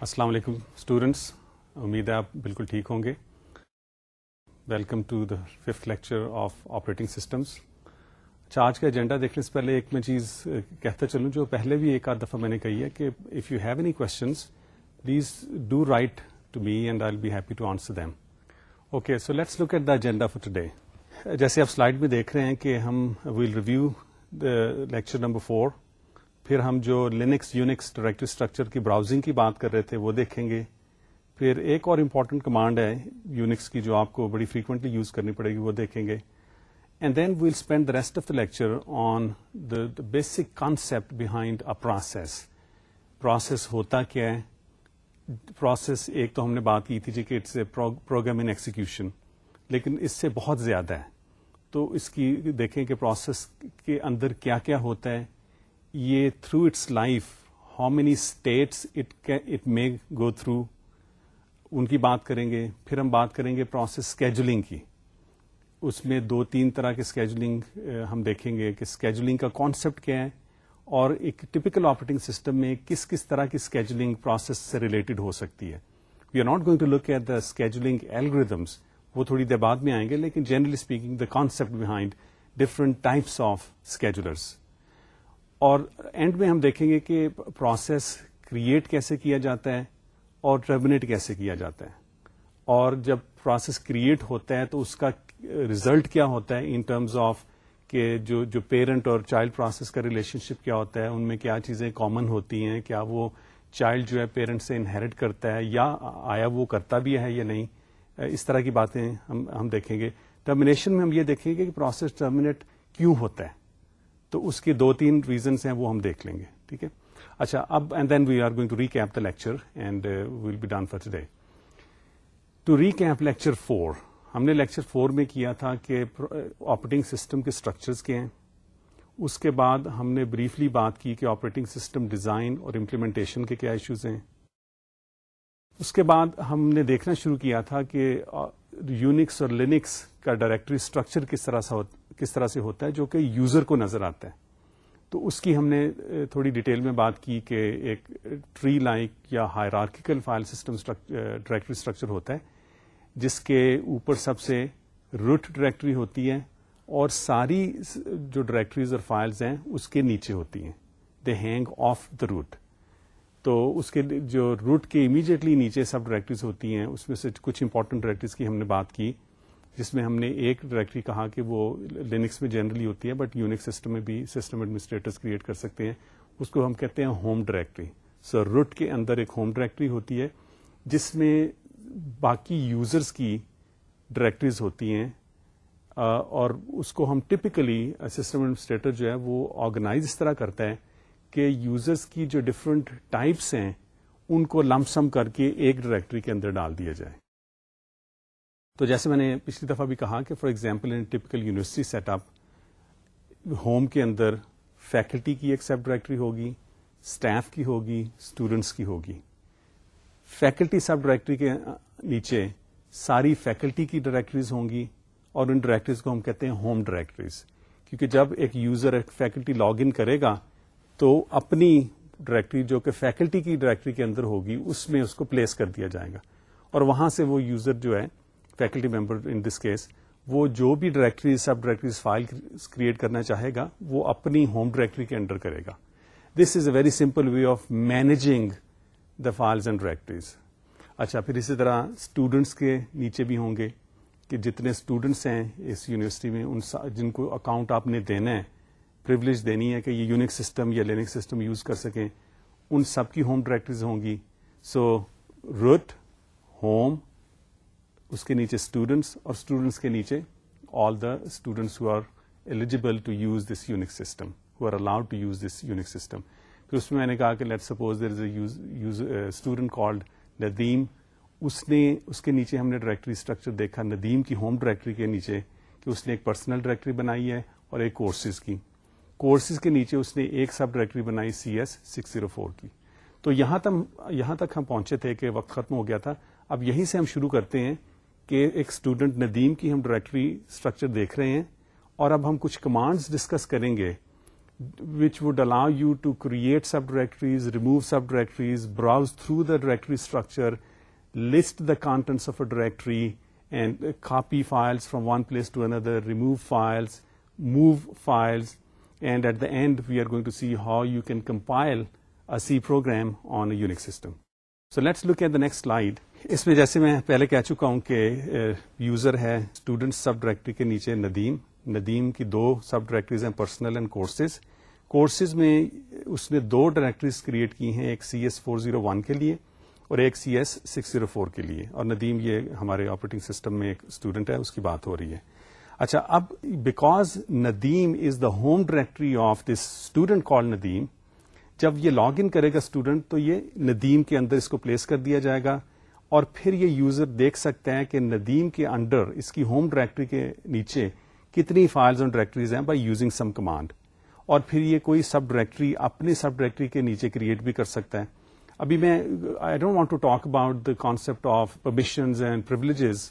السلام علیکم اسٹوڈینٹس امید ہے آپ بالکل ٹھیک ہوں گے۔ Welcome to the fifth lecture of operating systems اچھا آج کا ایجنڈا دیکھنے سے پہلے ایک میں چیز کہتا چلوں، جو پہلے بھی ایک آدھ دفعہ میں نے کہی ہے کہ if you have any questions please do write to me and I be happy to answer them okay so let's look at the agenda for today جیسے آپ سلائڈ میں دیکھ رہے ہیں کہ ہم we'll review lecture number four پھر ہم جو لینکس یونکس ڈائریکٹو اسٹرکچر کی براؤزنگ کی بات کر رہے تھے وہ دیکھیں گے۔ پھر ایک اور امپورٹنٹ کمانڈ ہے یونکس کی جو آپ کو بڑی فریکوینٹلی یوز کرنی پڑے گی وہ دیکھیں گے۔ And then we'll spend the rest of the lecture on the basic concept behind a process process ہوتا کیا ہے؟ پروسیس ایک تو ہم نے بات کی تھی جی کہ it's a program in execution لیکن اس سے بہت زیادہ ہے۔ تو اس کی دیکھیں کہ پروسیس کے اندر کیا کیا ہوتا ہے۔ یہ through its life how many states it may go through ان کی بات کریں گے، پھر ہم بات کریں گے پروسیس اسکیجولنگ کی۔ اس میں دو تین طرح کے اسکیجولنگ ہم دیکھیں گے کہ اسکیجولنگ کا کانسیپٹ کیا ہے اور ایک ٹپکل آپریٹنگ سسٹم میں کس کس طرح کی اسکیجولنگ پروسیس سے ریلیٹڈ ہو سکتی ہے۔ We are not going to look at the scheduling algorithms وہ تھوڑی دیر بعد میں آئیں گے، لیکن generally speaking the concept behind different types of schedulers اور اینڈ میں ہم دیکھیں گے کہ پروسیس کریٹ کیسے کیا جاتا ہے اور ٹرمنیٹ کیسے کیا جاتا ہے۔ اور جب پروسیس کریٹ ہوتا ہے تو اس کا ریزلٹ کیا ہوتا ہے ان ٹرمز آف کہ جو جو پیرنٹ اور چائلڈ پروسیس کا ریلیشن شپ کیا ہوتا ہے، ان میں کیا چیزیں کامن ہوتی ہیں، کیا وہ چائلڈ جو ہے پیرنٹ سے انہیریٹ کرتا ہے یا آیا وہ کرتا بھی ہے یا نہیں۔ اس طرح کی باتیں ہم ہم دیکھیں گے۔ ٹرمنیشن میں ہم یہ دیکھیں گے کہ پروسیس ٹرمنیٹ کیوں ہوتا ہے۔ تو اس کے دو تین ریزنس ہیں، وہ ہم دیکھ لیں گے، ٹھیک ہے؟ اچھا اب and then we are going to recap the lecture and will be done for today to recap lecture four ہم نے لیکچر فور میں کیا تھا کہ آپریٹنگ سسٹم uh, کے اسٹرکچرس کے ہیں۔ اس کے بعد ہم نے بریفلی بات کی کہ آپریٹنگ سسٹم ڈیزائن اور امپلیمنٹیشن کے کیا ایشوز ہیں۔ اس کے بعد ہم نے دیکھنا شروع کیا تھا کہ یونکس اور لینکس کا ڈائریکٹری اسٹرکچر کس طرح کس طرح سے ہوتا ہے جو کہ یوزر کو نظر آتا ہے۔ تو اس کی ہم نے تھوڑی ڈیٹیل میں بات کی کہ ایک ٹری لائک یا hierarchical file system directory structure ہوتا ہے، جس کے اوپر سب سے روٹ ڈائریکٹری ہوتی ہے اور ساری جو ڈائریکٹریز اور فائلز ہیں، اس کے نیچے ہوتی ہیں۔ They hang off the root تو اس کے جو روٹ کے امیڈیٹلی نیچے سب ڈائریکٹریز ہوتی ہیں، اس میں سے کچھ امپورٹنٹ ڈائریکٹریز کی ہم نے بات کی، جس میں ہم نے ایک ڈائریکٹری کہا کہ وہ لینکس میں جنرلی ہوتی ہے بٹ یونک سسٹم میں بھی سسٹم ایڈمنسٹریٹرس کریٹ کر سکتے ہیں۔ اس کو ہم کہتے ہیں ہوم ڈائریکٹری سو روٹ کے اندر ایک ہوم ڈائریکٹری ہوتی ہے، جس میں باقی یوزرس کی ڈائریکٹریز ہوتی ہیں اور اس کو ہم ٹپکلی سسٹم ایڈمنسٹریٹر جو ہے وہ آرگنائز اس طرح کرتا ہے۔ کہ یوزرس کی جو ڈفرنٹ ٹائپس ہیں، ان کو لمسم کر کے ایک ڈائریکٹری کے اندر ڈال دیا جائے۔ تو جیسے میں نے پچھلی دفعہ بھی کہا کہ for example in typical university set up home کے اندر فیکلٹی کی ایک سب ڈائریکٹری ہوگی اسٹاف کی ہوگی اسٹوڈینٹس کی ہوگی۔ فیکلٹی سب ڈائریکٹری کے نیچے ساری فیکلٹی کی ڈائریکٹریز ہوں گی اور ان ڈائریکٹریز کو ہم کہتے ہیں ہوم ڈائریکٹریز کیونکہ جب ایک یوزر ایک فیکلٹی لاگ ان کرے گا تو اپنی ڈائریکٹری جو کہ فیکلٹی کی ڈائریکٹری کے اندر ہوگی، اس میں اس کو پلیس کر دیا جائے گا۔ اور وہاں سے وہ یوزر جو ہے، faculty member in this case, وہ جو بھی directory, sub directories file create کرنا چاہے گا، وہ اپنی ہوم ڈائریکٹری کے انڈر کرے گا۔ This is a very simple way of managing the files and directories اچھا پھر اسی طرح اسٹوڈینٹس کے نیچے بھی ہوں گے کہ جتنے اسٹوڈینٹس ہیں اس یونیورسٹی میں، ان جن کو اکاؤنٹ آپ نے دینا ہے پرولیج دینی ہے کہ یہ یونک سسٹم یا لینک سسٹم یوز کر سکیں۔ ان سب کی ہوم ڈائریکٹریز ہوں گی۔ سو روٹ ہوم اس کے نیچے اسٹوڈنٹس اور اسٹوڈنٹس کے نیچے all the students who are eligible to use this Unix system who are allowed to use this Unix system پھر اس میں میں نے کہا کہ let suppose there is a student called Nadeem اس نے اس کے نیچے ہم نے ڈائریکٹری اسٹرکچر دیکھا ندیم کی ہوم ڈائریکٹری کے نیچے کہ اس نے ایک پرسنل ڈائریکٹری بنائی ہے اور ایک کورسز کی۔ کورسز کے نیچے اس نے ایک سب ڈائریکٹری بنائی C S six zero four کی۔ تو یہاں تک یہاں تک ہم پہنچے تھے کہ وقت ختم ہو گیا تھا۔ اب یہیں سے ہم شروع کرتے ہیں کہ ایک اسٹوڈنٹ ندیم کی ہم ڈائریکٹری اسٹرکچر دیکھ رہے ہیں اور اب ہم کچھ کمانڈز ڈسکس کریں گے which would allow you to create subdirectories, remove subdirectories, browse through the directory structure, list the contents of a directory, and copy files from one place to another, remove files, move files, and at the end we are going to see how you can compile a C program on a Unix system. So let's look at the next slide. اس میں جیسے میں پہلے کہہ چکا ہوں کہ user ہے اسٹوڈنٹ سب ڈائریکٹری کے نیچے ندیم ندیم کی دو سب ڈائریکٹریز ہیں پرسنل اینڈ کورسز کورسز میں اس نے دو ڈائریکٹریز کریٹ کی ہیں، ایک C S four zero one کے لیے اور ایک C S six zero four کے لیے اور ندیم یہ ہمارے آپریٹنگ سسٹم میں ایک اسٹوڈنٹ ہے، اس کی بات ہو رہی ہے اچھا اب because Nadeem is the home directory of this student call Nadeem, جب یہ لاگ ان کرے گا اسٹوڈنٹ تو یہ ندیم کے اندر اس کو پلیس کر دیا جائے گا، اور پھر یہ یوزر دیکھ سکتا ہے کہ ندیم کے انڈر اس کی ہوم ڈائریکٹری کے نیچے کتنی فائلز اور ڈائریکٹریز ہیں بائی یوزنگ سم کمانڈ اور پھر یہ کوئی سب ڈائریکٹری اپنے سب ڈائریکٹری کے نیچے کریٹ بھی کر سکتا ہے۔ ابھی میں I don't want to talk about the concept of permissions and privileges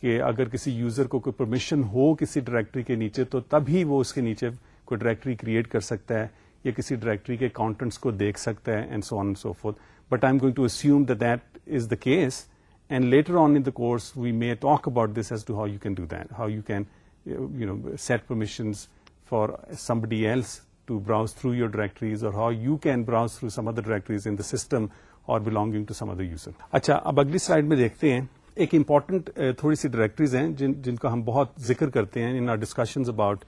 کہ اگر کسی یوزر کو کوئی پرمیشن ہو کسی ڈائریکٹری کے نیچے، تو تبھی وہ اس کے نیچے کوئی ڈائریکٹری کریٹ کر سکتا ہے یا کسی ڈائریکٹری کے کانٹینٹس کو دیکھ سکتا ہے and so on so forth but I am going to assume that is the case and later on in the course we may talk about this as to how you can do that how you can you know set permissions for somebody else to browse through your directories اور how you can browse through some other directories in the system اور belonging to some other user اچھا اب اگلی slide میں دیکھتے ہیں ایک important تھوڑی سی ڈائریکٹریز ہیں جن جن کا ہم بہت ذکر کرتے ہیں in our discussions about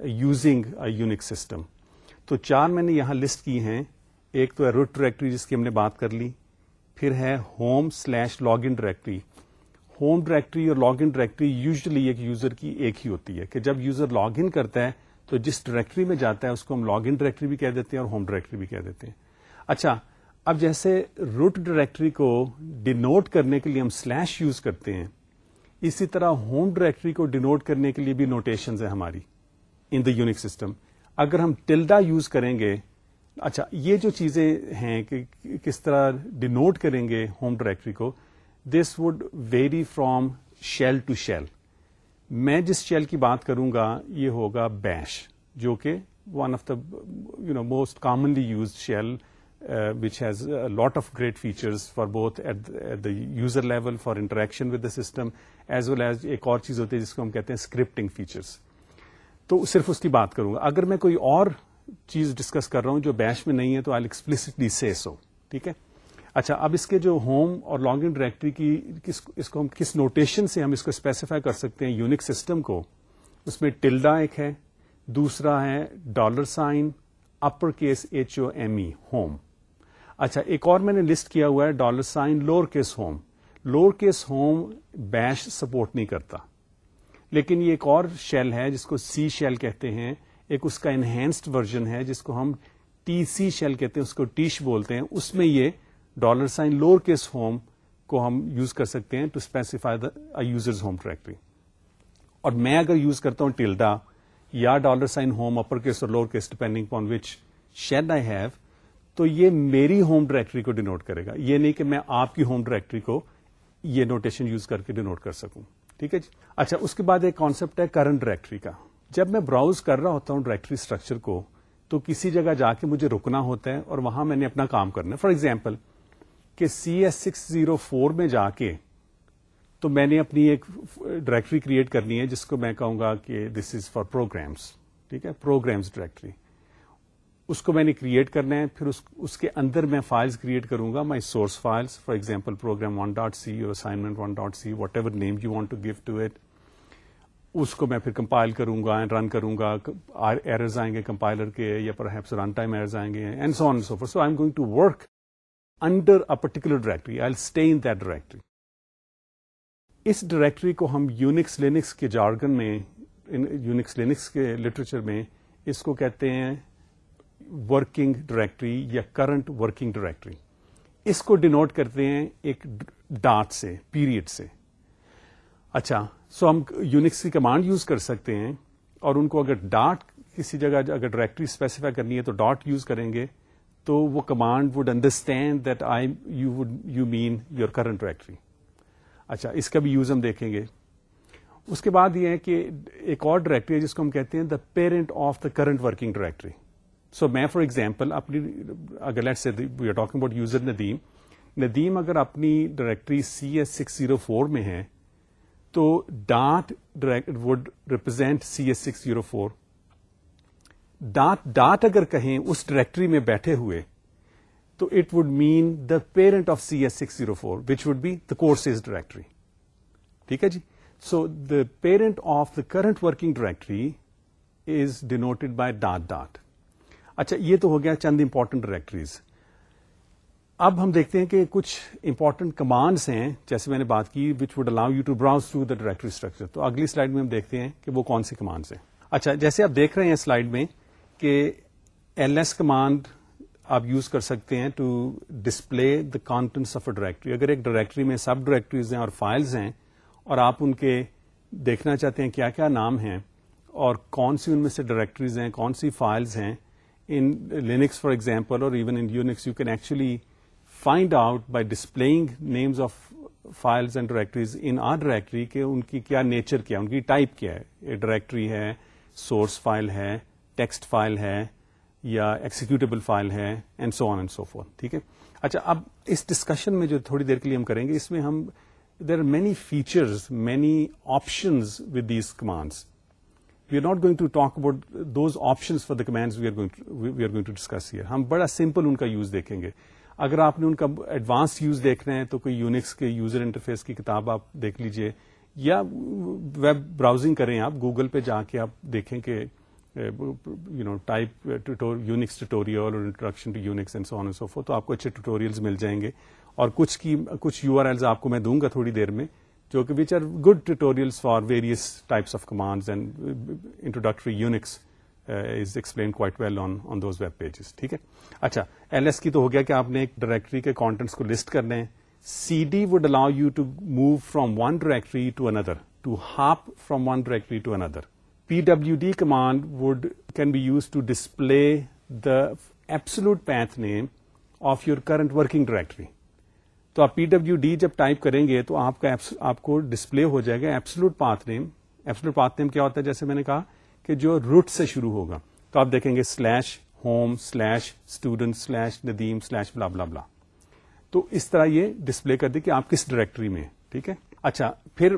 using Unix system تو چار میں نے یہاں لسٹ کی ہیں. ایک تو ہے روٹ ڈائریکٹری جس کی ہم نے بات کر لی. پھر ہے home slash login directory home directory اور لاگ ان ڈائریکٹری یوزلی ایک یوزر کی ایک ہی ہوتی ہے کہ جب یوزر لاگ ان کرتا ہے تو جس ڈائریکٹری میں جاتا ہے اس کو ہم لاگ ان ڈائریکٹری بھی کہہ دیتے ہیں اور ہوم ڈائریکٹری بھی کہہ دیتے ہیں. اچھا اب جیسے روٹ ڈائریکٹری کو ڈینوٹ کرنے کے لیے ہم سلیش یوز کرتے ہیں، اسی طرح ہوم ڈائریکٹری کو ڈینوٹ کرنے کے لیے بھی نوٹیشنز ہیں ہماری ان دا یونک سسٹم اگر ہم ٹلڈا یوز کریں گے اچھا یہ جو چیزیں ہیں کہ کس طرح ڈینوٹ کریں گے ہوم ڈائریکٹری کو this would vary from shell to shell میں جس شیل کی بات کروں گا، یہ ہوگا بیش جو کہ one of the you know most commonly used shell which has lot of great features for both at the user level for interaction with the system as well as ایک اور چیز ہوتی ہے جس کو ہم کہتے ہیں اسکرپٹنگ فیچرس تو صرف اس کی بات کروں گا. اگر میں کوئی اور چیز ڈسکس کر رہا ہوں جو بیش میں نہیں ہے تو آئی ایکسپلسٹلی سے سو ٹھیک ہے؟ اچھا اب اس کے جو ہوم اور لاگ ان ڈائریکٹری کی کس، اس کو ہم کس نوٹیشن سے ہم اس کو اسپیسیفائی کر سکتے ہیں یونک سسٹم کو؟ اس میں ٹلڈا ایک ہے، دوسرا ہے dollar sign upper case H O M E home اچھا ایک اور میں نے لسٹ کیا ہوا ہے dollar sign lower case home lower case home bash support نہیں کرتا۔ لیکن یہ ایک اور شیل ہے، جس کو سی شیل کہتے ہیں۔ ایک اس کا انہینسڈ ورژن ہے، جس کو ہم ٹی سی شیل کہتے ہیں، اس کو ٹیش بولتے ہیں۔ اس میں یہ dollar sign lower case home کو ہم یوز کر سکتے ہیں to specify the user's home directory اور میں اگر یوز کرتا ہوں ٹلڈا یا dollar sign home upper case اور lower case depending upon which shell I have تو یہ میری ہوم ڈائریکٹری کو ڈینوٹ کرے گا۔ یہ نہیں کہ میں آپ کی ہوم ڈائریکٹری کو یہ نوٹیشن یوز کر کے ڈینوٹ کر سکوں۔ ٹھیک ہے جی؟ اچھا اس کے بعد ایک کانسپٹ ہے کرنٹ ڈائریکٹری کا۔ جب میں براؤز کر رہا ہوتا ہوں ڈائریکٹری اسٹرکچر کو، تو کسی جگہ جا کے مجھے رکنا ہوتا ہے اور وہاں میں نے اپنا کام کرنا ہے۔ فار ایگزامپل کہ C S six zero four میں جا کے تو میں نے اپنی ایک ڈائریکٹری کریٹ کرنی ہے، جس کو میں کہوں گا کہ دس از فار پروگرامس ٹھیک ہے؟ پروگرامس ڈائریکٹری اس کو میں نے کریٹ کرنا ہے، پھر اس اس کے اندر میں فائلز کریٹ کروں گا my source files for example program one dot C اور assignment one dot C whatever name you want to give to it اس کو میں پھر کمپائل کروں گا رن کروں گا ایررز آئیں گے کمپائلر کے، یا perhaps run time errors آئیں گے and so on so forth so I am going to work under a particular directory I stay in that directory us directory کو ہم یونکس لینکس کے jargon میں Unix Linux کے literature میں، اس کو کہتے ہیں ورکنگ ڈائریکٹری یا کرنٹ ورکنگ ڈائریکٹری، اس کو ڈینوٹ کرتے ہیں ایک ڈاٹ سے، پیریڈ سے۔ اچھا سو ہم یونکس کی کمانڈ یوز کر سکتے ہیں اور ان کو اگر ڈاٹ کسی جگہ اگر ڈائریکٹری اسپیسیفائی کرنی ہے تو ڈاٹ یوز کریں گے، تو وہ command would understand that I you would you mean your current directory اچھا اس کا بھی یوز ہم دیکھیں گے۔ اس کے بعد یہ ہے کہ ایک اور ڈائریکٹری ہے جس کو ہم کہتے ہیں the parent of the current working directory so میں فار ایگزامپل اپنی، اگر let's say we are talking about user Nadeem Nadeem اگر اپنی directory C S six zero four میں ہے، تو dot would represent C S six zero four dot dot اگر کہیں اس ڈائریکٹری میں بیٹھے ہوئے، تو it would mean the parent of C S six zero four which would be the courses directory ٹھیک ہے جی؟ So the parent of the current working directory is denoted by dot dot اچھا یہ تو ہو گیا چند امپورٹنٹ ڈائریکٹریز اب ہم دیکھتے ہیں کہ کچھ امپورٹنٹ کمانڈس ہیں، جیسے میں نے بات کی which would allow you to browse to the directory structure تو اگلی سلائڈ میں ہم دیکھتے ہیں کہ وہ کون سی کمانڈس ہیں۔ اچھا جیسے آپ دیکھ رہے ہیں سلائڈ میں کہ ایل ایس کمانڈ آپ یوز کر سکتے ہیں to display the contents of a directory اگر ایک ڈائریکٹری میں سب ڈائریکٹریز ہیں اور فائلز ہیں اور آپ ان کے دیکھنا چاہتے ہیں کیا کیا نام ہیں اور کون سی ان میں سے ڈائریکٹریز ہیں، کون سی فائلز ہیں ان لینکس فار ایگزامپل اور even in Unix you can actually find out by displaying names of files and directories in our directory کہ ان کی کیا نیچر کیا ان کی ٹائپ کیا ہے۔ ڈائریکٹری ہے سورس فائل ہے ٹیکسٹ فائل ہے، یا ایکسیکیوٹیبل فائل ہے and so on and so forth ٹھیک ہے؟ اچھا اب اس ڈسکشن میں جو تھوڑی دیر کے لیے ہم کریں گے، اس میں ہم there are many features many options with these commands we are not going to talk about those option for the command we are going to discuss here ہم بڑا سمپل ان کا یوز دیکھیں گے۔ اگر آپ نے ان کا ایڈوانس یوز دیکھ رہے ہیں تو کوئی یونکس کے یوزر انٹرفیس کی کتاب آپ دیکھ لیجیے۔ یا ویب براؤزنگ کریں آپ گوگل پہ جا کے آپ دیکھیں کہ you know type Unix tutorial اور introduction to Unix and so on so forth تو آپ کو اچھے ٹوٹوریلز مل جائیں گے۔ اور کچھ کی، کچھ یو آر ایلز آپ کو میں دوں گا تھوڑی دیر میں۔ جو کہ which are good tutorials for various types of commands and introductory Unix is explain quite well on those web pages ٹھیک ہے؟ اچھا ایل ایس کی تو ہو گیا کہ آپ نے ایک ڈائریکٹری کے کانٹینٹس کو لسٹ کرنے ہیں C D would allow you to move from one directory to another to hop from one directory to another P W D command would can be used to display the absolute path name of your current working directory تو آپ P W D جب type کریں گے تو آپ کا آپ کو ڈسپلے ہو جائے گا absolute path name absolute path name کیا ہوتا ہے؟ جیسے میں نے کہا کہ جو روٹ سے شروع ہوگا. تو آپ دیکھیں گے slash home slash student slash Nadeem slash blah blah blah تو اس طرح یہ ڈسپلے کر دے کہ آپ کس ڈائریکٹری میں ٹھیک ہے؟ اچھا پھر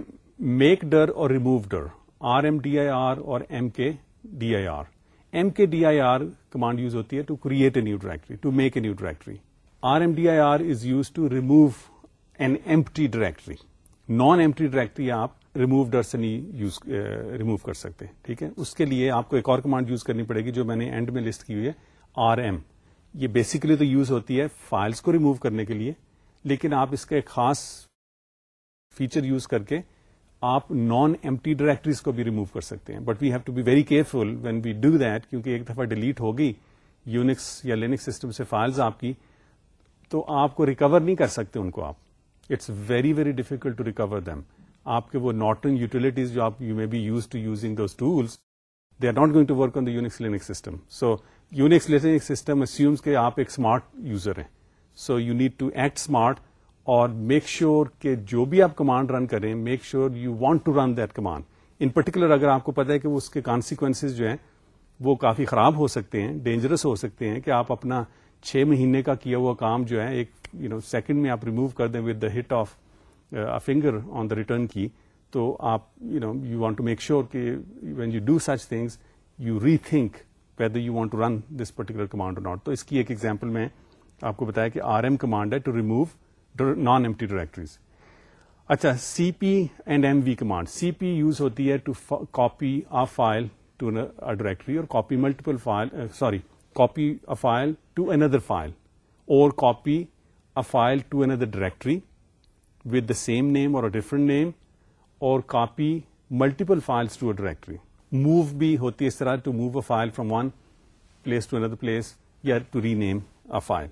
میک ڈر اور remove dir R M D I R اور M K D I R M K D I R command use ہوتی ہے to create a new directory to make a new directory R M D I R is used to remove an empty directory non empty directory آپ remove dir سے نہیں use remove uh, کر سکتے ہیں، ٹھیک ہے؟ اس کے لیے آپ کو ایک اور کمانڈ یوز کرنی پڑے گی جو میں نے اینڈ میں لسٹ کی ہوئی ہے آر ایم یہ بیسکلی تو یوز ہوتی ہے فائلس کو ریموو کرنے کے لیے، لیکن آپ اس کا ایک خاص فیچر یوز کر کے آپ نان ایمٹی ڈائریکٹریز کو بھی ریموو کر سکتے ہیں۔ But we have to be very careful when we do that کیونکہ ایک دفعہ ڈیلیٹ ہوگی یونکس یا لینکس سسٹم سے فائلز آپ کی تو آپ کو ریکور نہیں کر سکتے ان کو آپ۔ It's very very difficult to recover them آپ کے وہ نارٹن یوٹیلٹیز جو آپ you may be use to using those tools they are not going to work on the Unix Linux system so Unix Linux system assumes کہ آپ ایک smart user ہیں۔ So you need to act smart اور make sure کہ جو بھی آپ command run کریں make sure you want to run that command in particular اگر آپ کو پتا ہے کہ اس کے کانسیکوینس جو ہیں وہ کافی خراب ہو سکتے ہیں ڈینجرس ہو سکتے ہیں کہ آپ اپنا چھ مہینے کا کیا ہوا کام جو ہے، ایک یو نو سیکنڈ میں آپ ریموو کر دیں with the hit of finger on the return key تو آپ you know you want to make sure کہ when you do such things you rethink whether you want to run this particular command not تو اس کی ایک example میں آپ کو بتایا کہ آر ایم کمانڈ ہے to remove non empty directories اچھا C P and M V command C P use ہوتی ہے to copy a file to directory اور copy multiple file sorry copy a file to another file اور copy a file to another directory with the same name اور different name اور copy multiple files to a directory move بھی ہوتی ہے اس طرح to move a file from one place to another place یا to rename a file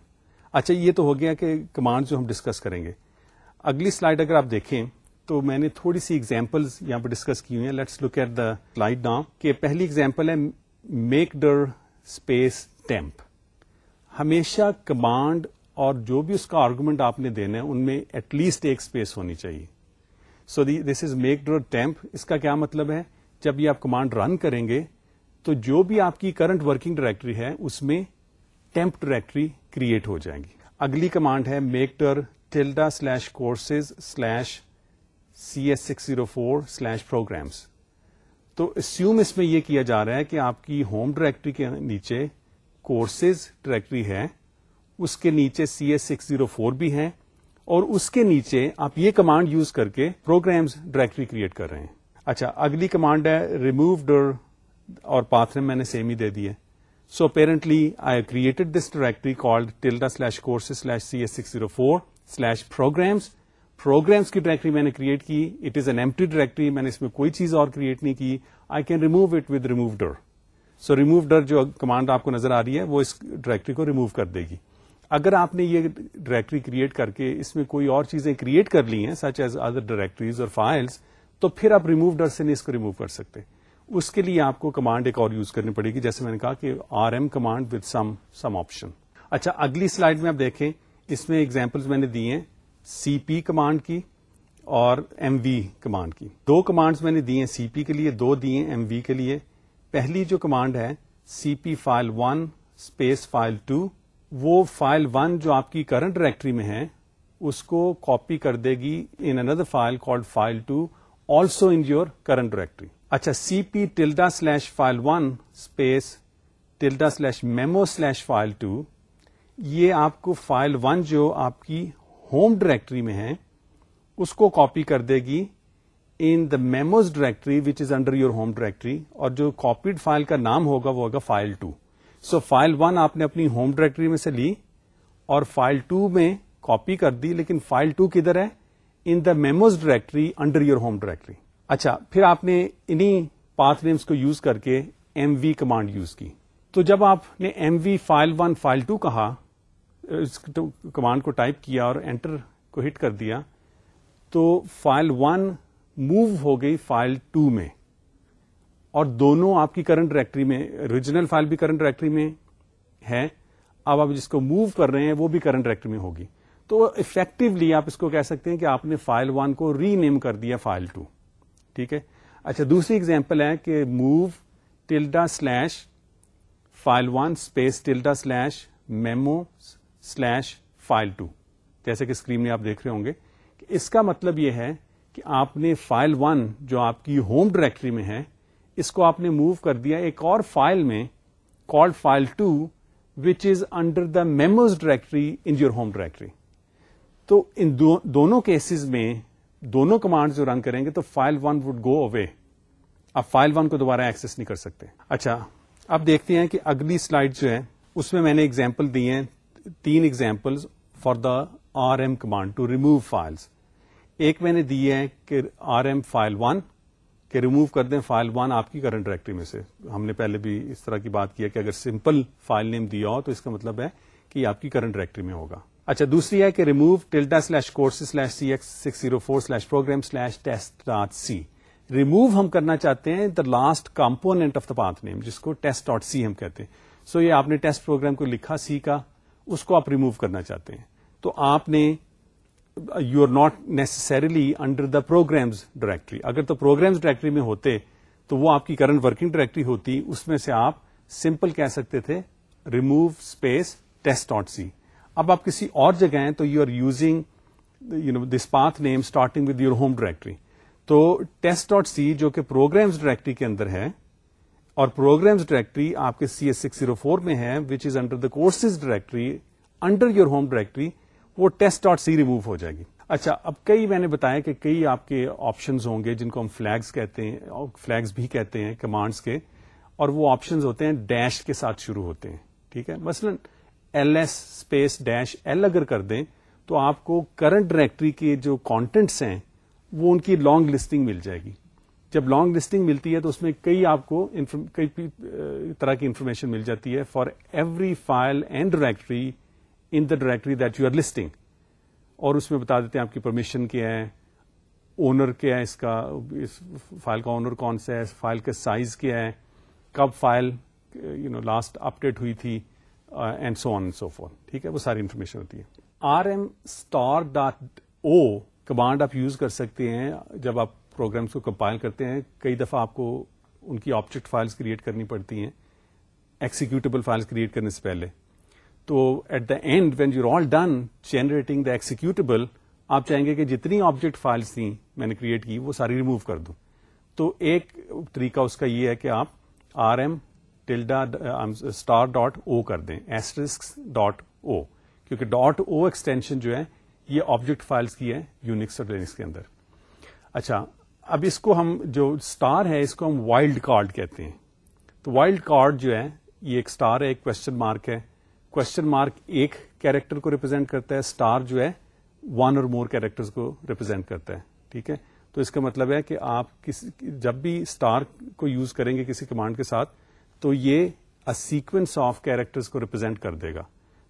اچھا یہ تو ہو گیا کہ کمانڈ جو ہم ڈسکس کریں گے اگلی سلائڈ اگر آپ دیکھیں تو میں نے تھوڑی سی ایگزامپل یہاں پہ ڈسکس کی ہوئی ہیں. Let's look at the slide now کہ پہلی ایگزامپل ہے میک ڈر اسپیس ٹیمپ ہمیشہ کمانڈ اور جو بھی اس کا آرگومنٹ آپ نے دینا ہے، ان میں ایٹ لیسٹ ایک اسپیس ہونی چاہیے۔ سو دس از میک ڈر ٹیمپ اس کا کیا مطلب ہے؟ جب یہ آپ کمانڈ رن کریں گے، تو جو بھی آپ کی کرنٹ ورکنگ ڈائریکٹری ہے، اس میں ٹیمپ ڈائریکٹری کریٹ ہو جائیں گی۔ اگلی کمانڈ ہے make dir tilde slash courses slash C S six zero four slash programs تو اسیوم اس میں یہ کیا جا رہا ہے کہ آپ کی ہوم ڈائریکٹری کے نیچے کورسز ڈائریکٹری ہے اس کے نیچے C S six zero four بھی ہے اور اس کے نیچے آپ یہ کمانڈ یوز کر کے پروگرامز ڈائریکٹری کریٹ کر رہے ہیں۔ اچھا اگلی کمانڈ ہے ریموو ڈر اور پاتھ میں نے سیم ہی دے دی ہے۔ So apparently I created this directory called tilde slash course slash C S six zero four slash programs programs کی ڈائریکٹری میں نے کریٹ کی it is an empty directory میں نے اس میں کوئی چیز اور کریٹ نہیں کی۔ I can remove it with remove dir so remove ڈر جو کمانڈ آپ کو نظر آ رہی ہے، وہ اس ڈائریکٹری کو ریموو کر دے گی۔ اگر آپ نے یہ ڈائریکٹری کریٹ کر کے اس میں کوئی اور چیزیں کریٹ کر لی ہیں سچ ایز ادر ڈائریکٹریز اور فائلس تو پھر آپ ریموو ڈر سے نہیں اس کو ریموو کر سکتے۔ اس کے لیے آپ کو کمانڈ ایک اور یوز کرنی پڑے گی، جیسے میں نے کہا کہ R M command with some some option اچھا اگلی سلائڈ میں آپ دیکھیں، اس میں ایگزامپل میں نے دی ہیں سی پی کمانڈ کی اور ایم وی کمانڈ کی۔ دو کمانڈز میں نے دی ہیں سی پی کے لیے دو دی ہیں ایم وی کے لیے۔ پہلی جو کمانڈ ہے C P file one space file two وہ فائل ون جو آپ کی کرنٹ ڈائریکٹری میں ہے، اس کو کاپی کر دے گی in another file called file two also in your current directory اچھا C P tilde slash file one space tilde slash memo slash file two یہ آپ کو فائل ون جو آپ کی ہوم ڈائریکٹری میں ہے، اس کو کاپی کر دے گی in the memos directory which is under your home directory اور جو کاپیڈ فائل کا نام ہوگا وہ ہوگا file two so file one آپ نے اپنی ہوم ڈائریکٹری میں سے لی اور فائل ٹو میں کاپی کر دی، لیکن فائل ٹو کدھر ہے؟ In the memos directory under your home directory اچھا پھر آپ نے انہیں پاتھ نیمس کو یوز کر کے ایم وی کمانڈ یوز کی. تو جب آپ نے M V file one file two کہا، اس کمانڈ کو ٹائپ کیا اور انٹر کو ہٹ کر دیا، تو فائل ون موو ہو گئی فائل ٹو میں اور دونوں آپ کی کرنٹ ڈائریکٹری میں ریجنل فائل بھی کرنٹ ڈائریکٹری میں ہے۔ اب آپ جس کو موو کر رہے ہیں، وہ بھی کرنٹ ڈائریکٹری میں ہوگی۔ تو افیکٹولی آپ اس کو کہہ سکتے ہیں کہ آپ نے فائل ون کو ری نیم کر دیا فائل ٹو ٹھیک ہے؟ اچھا دوسری اگزامپل ہے کہ move tilde slash file one space tilde slash memo slash file two جیسے کہ اسکرین میں آپ دیکھ رہے ہوں گے کہ اس کا مطلب یہ ہے کہ آپ نے فائل ون جو آپ کی ہوم ڈائریکٹری میں ہے، اس کو آپ نے موو کر دیا ایک اور فائل میں call file two which is under the memos directory in your home directory تو ان دونوں کیسز میں دونوں کمانڈ جو رن کریں گے، تو file one would go away آپ فائل ون کو دوبارہ ایکسس نہیں کر سکتے۔ اچھا اب دیکھتے ہیں کہ اگلی سلائڈ جو ہے، اس میں میں نے اگزامپل دی ہیں، تین example for the R M command to remove files ایک میں نے دی ہے کہ آر ایم فائل ون کہ ریموو کر دیں فائل ون آپ کی کرنٹ ڈائریکٹری میں سے۔ ہم نے پہلے بھی اس طرح کی بات کیا کہ اگر سمپل فائل نیم دیا ہو تو اس کا مطلب ہے کہ یہ آپ کی کرنٹ ڈائریکٹری میں ہوگا۔ اچھا دوسری ہے کہ remove tilde slash course slash C X six zero four slash program slash test dot C remove ہم کرنا چاہتے ہیں the last component of the path name جس کو ٹیسٹ ڈاٹ سی ہم کہتے ہیں۔ سو so یہ آپ نے ٹیسٹ پروگرام کو لکھا سی کا، اس کو آپ ریموو کرنا چاہتے ہیں۔ تو آپ نے you are not necessarily under the programs directory اگر تو پروگرامز ڈائریکٹری میں ہوتے، تو وہ آپ کی کرنٹ ورکنگ ڈائریکٹری ہوتی، اس میں سے آپ سمپل کہہ سکتے تھے remove space test dot C اب آپ کسی اور جگہ ہیں تو you are using you know this path name starting with your home directory تو ٹیسٹ ڈاٹ سی جو کہ پروگرامز ڈائریکٹری کے اندر ہے، اور پروگرامز ڈائریکٹری آپ کے C S six zero four میں ہے which is under the courses directory under your home directory وہ ٹیسٹ ڈاٹ سی ریموو ہو جائے گی۔ اچھا اب کئی میں نے بتایا کہ کئی آپ کے آپشنز ہوں گے جن کو ہم فلیگز کہتے ہیں فلیگز بھی کہتے ہیں کمانڈس کے، اور وہ آپشنز ہوتے ہیں ڈیش کے ساتھ شروع ہوتے ہیں۔ ٹھیک ہے؟ مثلا L S space dash L اگر کر دیں تو آپ کو کرنٹ ڈائریکٹری کے جو کانٹینٹس ہیں، وہ ان کی لانگ لسٹنگ مل جائے گی۔ جب لانگ لسٹنگ ملتی ہے تو اس میں کئی آپ کو کئی طرح کی انفارمیشن مل جاتی ہے۔ For every file and directory in the directory that you are listing اور اس میں بتا دیتے ہیں آپ کی پرمیشن کیا ہے اونر کیا ہے اس کا، اس فائل کا اونر کون سا ہے فائل کا سائز کیا ہے، کب file you know last update ہوئی تھی and so on so forth ٹھیک ہے؟ وہ ساری انفارمیشن ہوتی ہے R M star dot O command آپ یوز کر سکتے ہیں جب آپ پروگرامس کو کمپائل کرتے ہیں. کئی دفعہ آپ کو ان کی آبجیکٹ فائلس کریٹ کرنی پڑتی ہیں ایکسیکیوٹیبل فائلس کریٹ کرنے سے پہلے. تو at the end when you all done generating the executable آپ چاہیں گے کہ جتنی آبجیکٹ فائلس تھیں میں نے کریٹ کی، وہ ساری ریموو کر دوں۔ تو ایک طریقہ اس کا یہ ہے کہ آپ R M tilde star dot O کر دیں ایسٹرسک ڈاٹ او کیونکہ ڈاٹ او ایکسٹینشن جو ہے، یہ آبجیکٹ فائلس کی ہے یونکس اور لینکس کے اندر۔ اچھا اب اس کو ہم جو اسٹار ہے، اس کو ہم وائلڈ کارڈ کہتے ہیں۔ تو وائلڈ کارڈ جو ہے، یہ ایک اسٹار ہے، ایک کوشچن مارک ہے۔ کوشچن مارک ایک کیریکٹر کو ریپرزینٹ کرتا ہے اسٹار جو ہے ون اور مور کیریکٹر کو ریپرزینٹ کرتا ہے، ٹھیک ہے؟ تو اس کا مطلب ہے کہ آپ کسی جب بھی اسٹار کو یوز کریں گے کسی کمانڈ کے ساتھ، تو یہ سیکوینس آف کیریکٹر کو ریپرزینٹ کر دے گا۔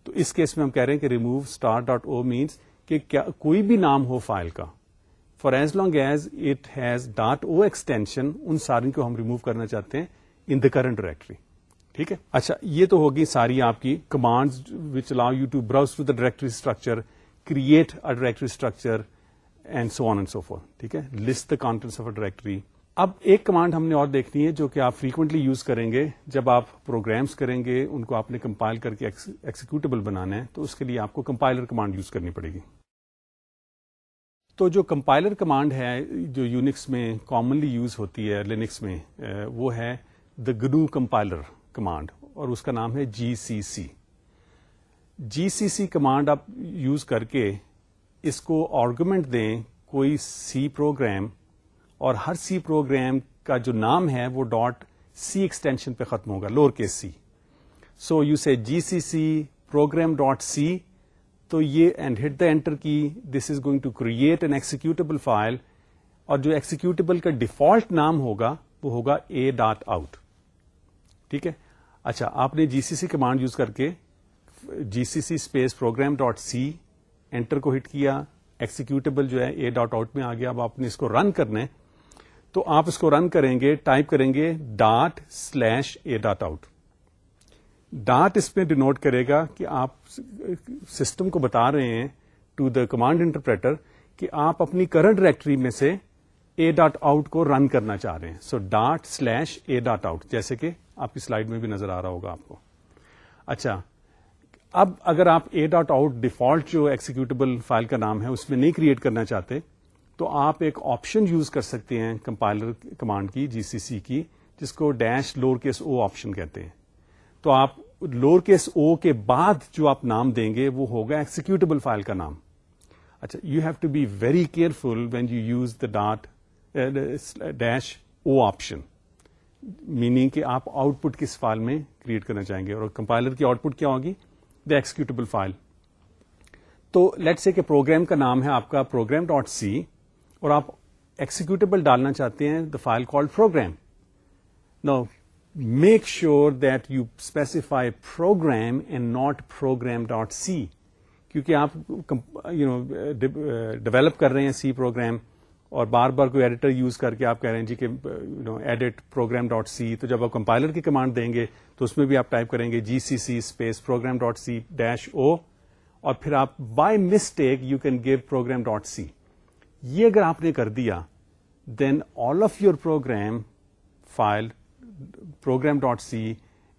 تو اس کیس میں ہم کہہ رہے ہیں کہ remove star dot O means کہ کیا کوئی بھی نام ہو فائل کا۔ For as long as it has dot O extension ان ساری کو ہم ریمو کرنا چاہتے ہیں ان دا کرنٹ ڈائریکٹری ٹھیک ہے؟ اچھا یہ تو ہوگی ساری آپ کی command which allow you to browse to the directory structure create a directory structure and so on and so forth ٹھیک ہے؟ List the contents of a directory اب ایک کمانڈ ہم نے اور دیکھنی ہے جو کہ آپ فریکوینٹلی یوز کریں گے۔ جب آپ پروگرامس کریں گے، ان کو آپ نے کمپائل کر کے ایکسیکیوٹیبل بنانا ہے، تو اس کے لیے آپ کو کمپائلر کمانڈ یوز کرنی پڑے گی۔ تو جو کمپائلر کمانڈ ہے، جو یونکس میں کامنلی یوز ہوتی ہے لینکس میں، وہ ہے دا گنو کمپائلر کمانڈ اور اس کا نام ہے جی سی سی جی سی سی کمانڈ آپ یوز کر کے اس کو آرگومنٹ دیں کوئی سی پروگرام اور ہر سی پروگرام کا جو نام ہے وہ ڈاٹ سی ایکسٹینشن پہ ختم ہوگا lower case C so you see G C C program dot C تو یہ and hit the enter key this is going to create an executable file اور جو ایکسیکیوٹیبل کا ڈیفالٹ نام ہوگا، وہ ہوگا اے ڈاٹ آؤٹ ٹھیک ہے؟ اچھا آپ نے جی سی سی کمانڈ یوز کر کے G C C space program dot C enter کو ہٹ کیا ایکسیکیوٹیبل جو ہے اے ڈاٹ آؤٹ میں آ گیا، اب آپ نے اس کو رن کرنے تو آپ اس کو رن کریں گے ٹائپ کریں گے dot slash A dot out dot اس میں ڈینوٹ کرے گا کہ آپ سسٹم کو بتا رہے ہیں ٹو دا کمانڈ انٹرپریٹر کہ آپ اپنی کرنٹ ڈائریکٹری میں سے اے ڈاٹ آؤٹ کو رن کرنا چاہ رہے ہیں۔ So dot slash A dot out جیسے کہ آپ کی سلائڈ میں بھی نظر آ رہا ہوگا آپ کو۔ اچھا اب اگر آپ اے ڈاٹ آؤٹ ڈیفالٹ جو ایکسیکیوٹیبل فائل کا نام ہے اس میں نہیں کریٹ کرنا چاہتے، تو آپ ایک آپشن یوز کر سکتے ہیں کمپائلر کمانڈ کی جی سی سی کی، جس کو dash lower case O option کہتے ہیں۔ تو آپ لور کیس او کے بعد جو آپ نام دیں گے، وہ ہوگا ایکسیکیوٹیبل فائل کا نام۔ اچھا you have to be very careful when you use the dot dash O option meaning کہ آپ آؤٹ پٹ کس فائل میں کریٹ کرنا چاہیں گے اور کمپائلر کی آؤٹ پٹ کیا ہوگی؟ دا ایکسیکیوٹیبل فائل تو لیٹ سے کہ پروگرام کا نام ہے آپ کا پروگرام ڈاٹ سی اور آپ ایکسیکیوٹیبل ڈالنا چاہتے ہیں the file call program no make sure that you specify program and not program dot C کیونکہ آپ یو نو ڈیولپ کر رہے ہیں سی پروگرام اور بار بار کوئی ایڈیٹر یوز کر کے آپ کہہ رہے ہیں جی کہ no edit program dot C تو جب آپ کمپائلر کی کمانڈ دیں گے، تو اس میں بھی آپ ٹائپ کریں گے G C C space program dot C dash O اور پھر آپ by mistake you can give program dot C یہ اگر آپ نے کر دیا then all of your program file program dot C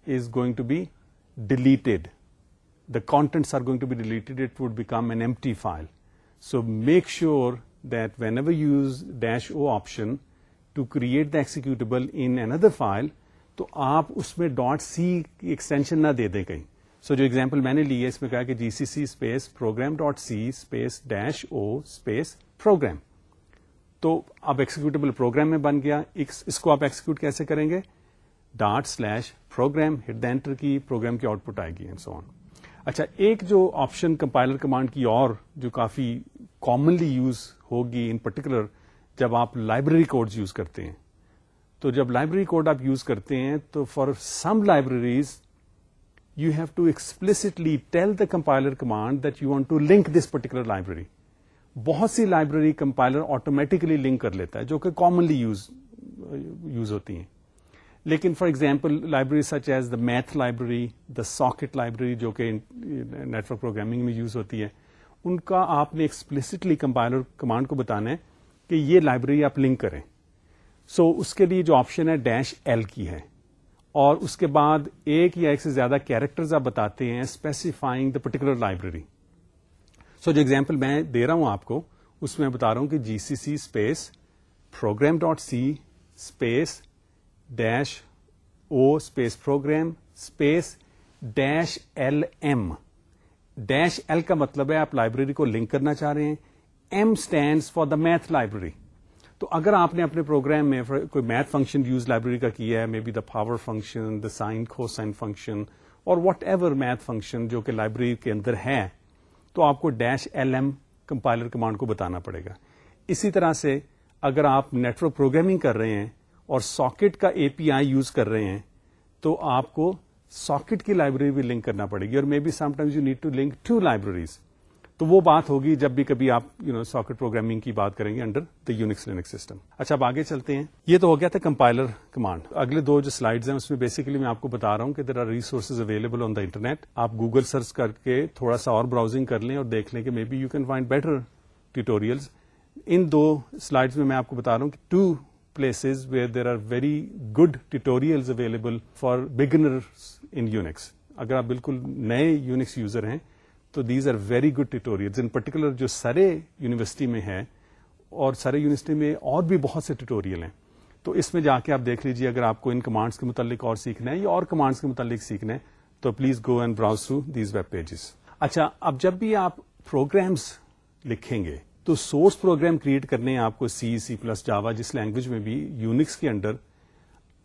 is going to be deleted the contents are going to be deleted it would become an empty file so make sure that whenever use dash O option to create the executable in another file تو آپ اس میں dot C کی extension نہ دے دیں کہیں۔ سو جو example میں نے لی ہے، اس میں کہا کہ G C C space program dot C space dash O space program تو اب ایکسیکیوٹیبل پروگرام میں بن گیا۔ اس کو آپ ایکسیکیوٹ کیسے کریں گے؟ Dot slash program hit the enter key program کی آؤٹ پٹ آئے گی اینڈ سو آن اچھا ایک جو آپشن کمپائلر کمانڈ کی اور جو کافی کامنلی یوز ہوگی ان پرٹیکولر جب آپ لائبریری کوڈ یوز کرتے ہیں۔ تو جب لائبریری کوڈ آپ یوز کرتے ہیں تو for some libraries you have to explicitly tell the compiler command that you want to link this particular library بہت سی لائبریری کمپائلر آٹومیٹکلی لنک کر لیتا ہے جو کہ کامنلی یوز یوز ہوتی ہیں۔ لیکن for example library such as the math library the socket library جو کہ نیٹورک پروگرامنگ میں یوز ہوتی ہے۔ ان کا آپ نے ایکسپلسٹلی کمپائلر کمانڈ کو بتانا ہے کہ یہ لائبریری آپ لنک کریں۔ سو اس کے لیے جو آپشن ہے ڈیش ایل کی ہے۔ اور اس کے بعد ایک یا ایک سے زیادہ کیریکٹرز آپ بتاتے ہیں specifying the particular library so جو ایگزامپل میں دے رہا ہوں آپ کو، اس میں بتا رہا ہوں کہ G C C space program dot C space dash O space program space dash L M dash L کا مطلب ہے آپ لائبریری کو لنک کرنا چاہ رہے ہیں. M stands for the math library تو اگر آپ نے اپنے پروگرام میں کوئی میتھ فنکشن یوز لائبریری کا کیا ہے maybe the power function the sine cosine function اور واٹ ایور میتھ فنکشن جو کہ لائبریری کے اندر ہے، تو آپ کو dash L M compiler command کو بتانا پڑے گا. اسی طرح سے اگر آپ نیٹورک پروگرامنگ کر رہے ہیں اور ساکٹ کا اے پی آئی یوز کر رہے ہیں، تو آپ کو ساکٹ کی لائبریری بھی لنک کرنا پڑے گی اور maybe sometimes you need to link to libraries تو وہ بات ہوگی جب بھی کبھی آپ یو نو ساکٹ پروگرامنگ کی بات کریں گے under the Unix Linux system اچھا اب آگے چلتے ہیں۔ یہ تو ہو گیا تھا کمپائلر کمانڈ اگلے دو جو سلائڈز ہیں، اس میں بیسیکلی میں آپ کو بتا رہا ہوں کہ there are resources available on the internet آپ گوگل سرچ کر کے تھوڑا سا اور براؤزنگ کر لیں اور دیکھ لیں کہ maybe you can find better tutorials ان دو سلائڈز میں میں آپ کو بتا رہا ہوں کہ two places where there are very good tutorials available for beginner in Unix اگر آپ بالکل نئے یونکس یوزر ہیں، تو these are very good tutorial in particular جو سرے یونیورسٹی میں ہے اور سرے یونیورسٹی میں اور بھی بہت سے ٹیٹوریل ہیں۔ تو اس میں جا کے آپ دیکھ لیجیے اگر آپ کو ان کمانڈس کے متعلق اور سیکھنا ہے یا اور کمانڈس کے متعلق سیکھنا ہے، تو please go and browse through these web pages اچھا اب جب بھی آپ پروگرامس لکھیں گے تو سورس پروگرام کریٹ کرنے ہیں آپ کو سی سی پلس جاوا جس لینگویج میں بھی یونکس کے انڈر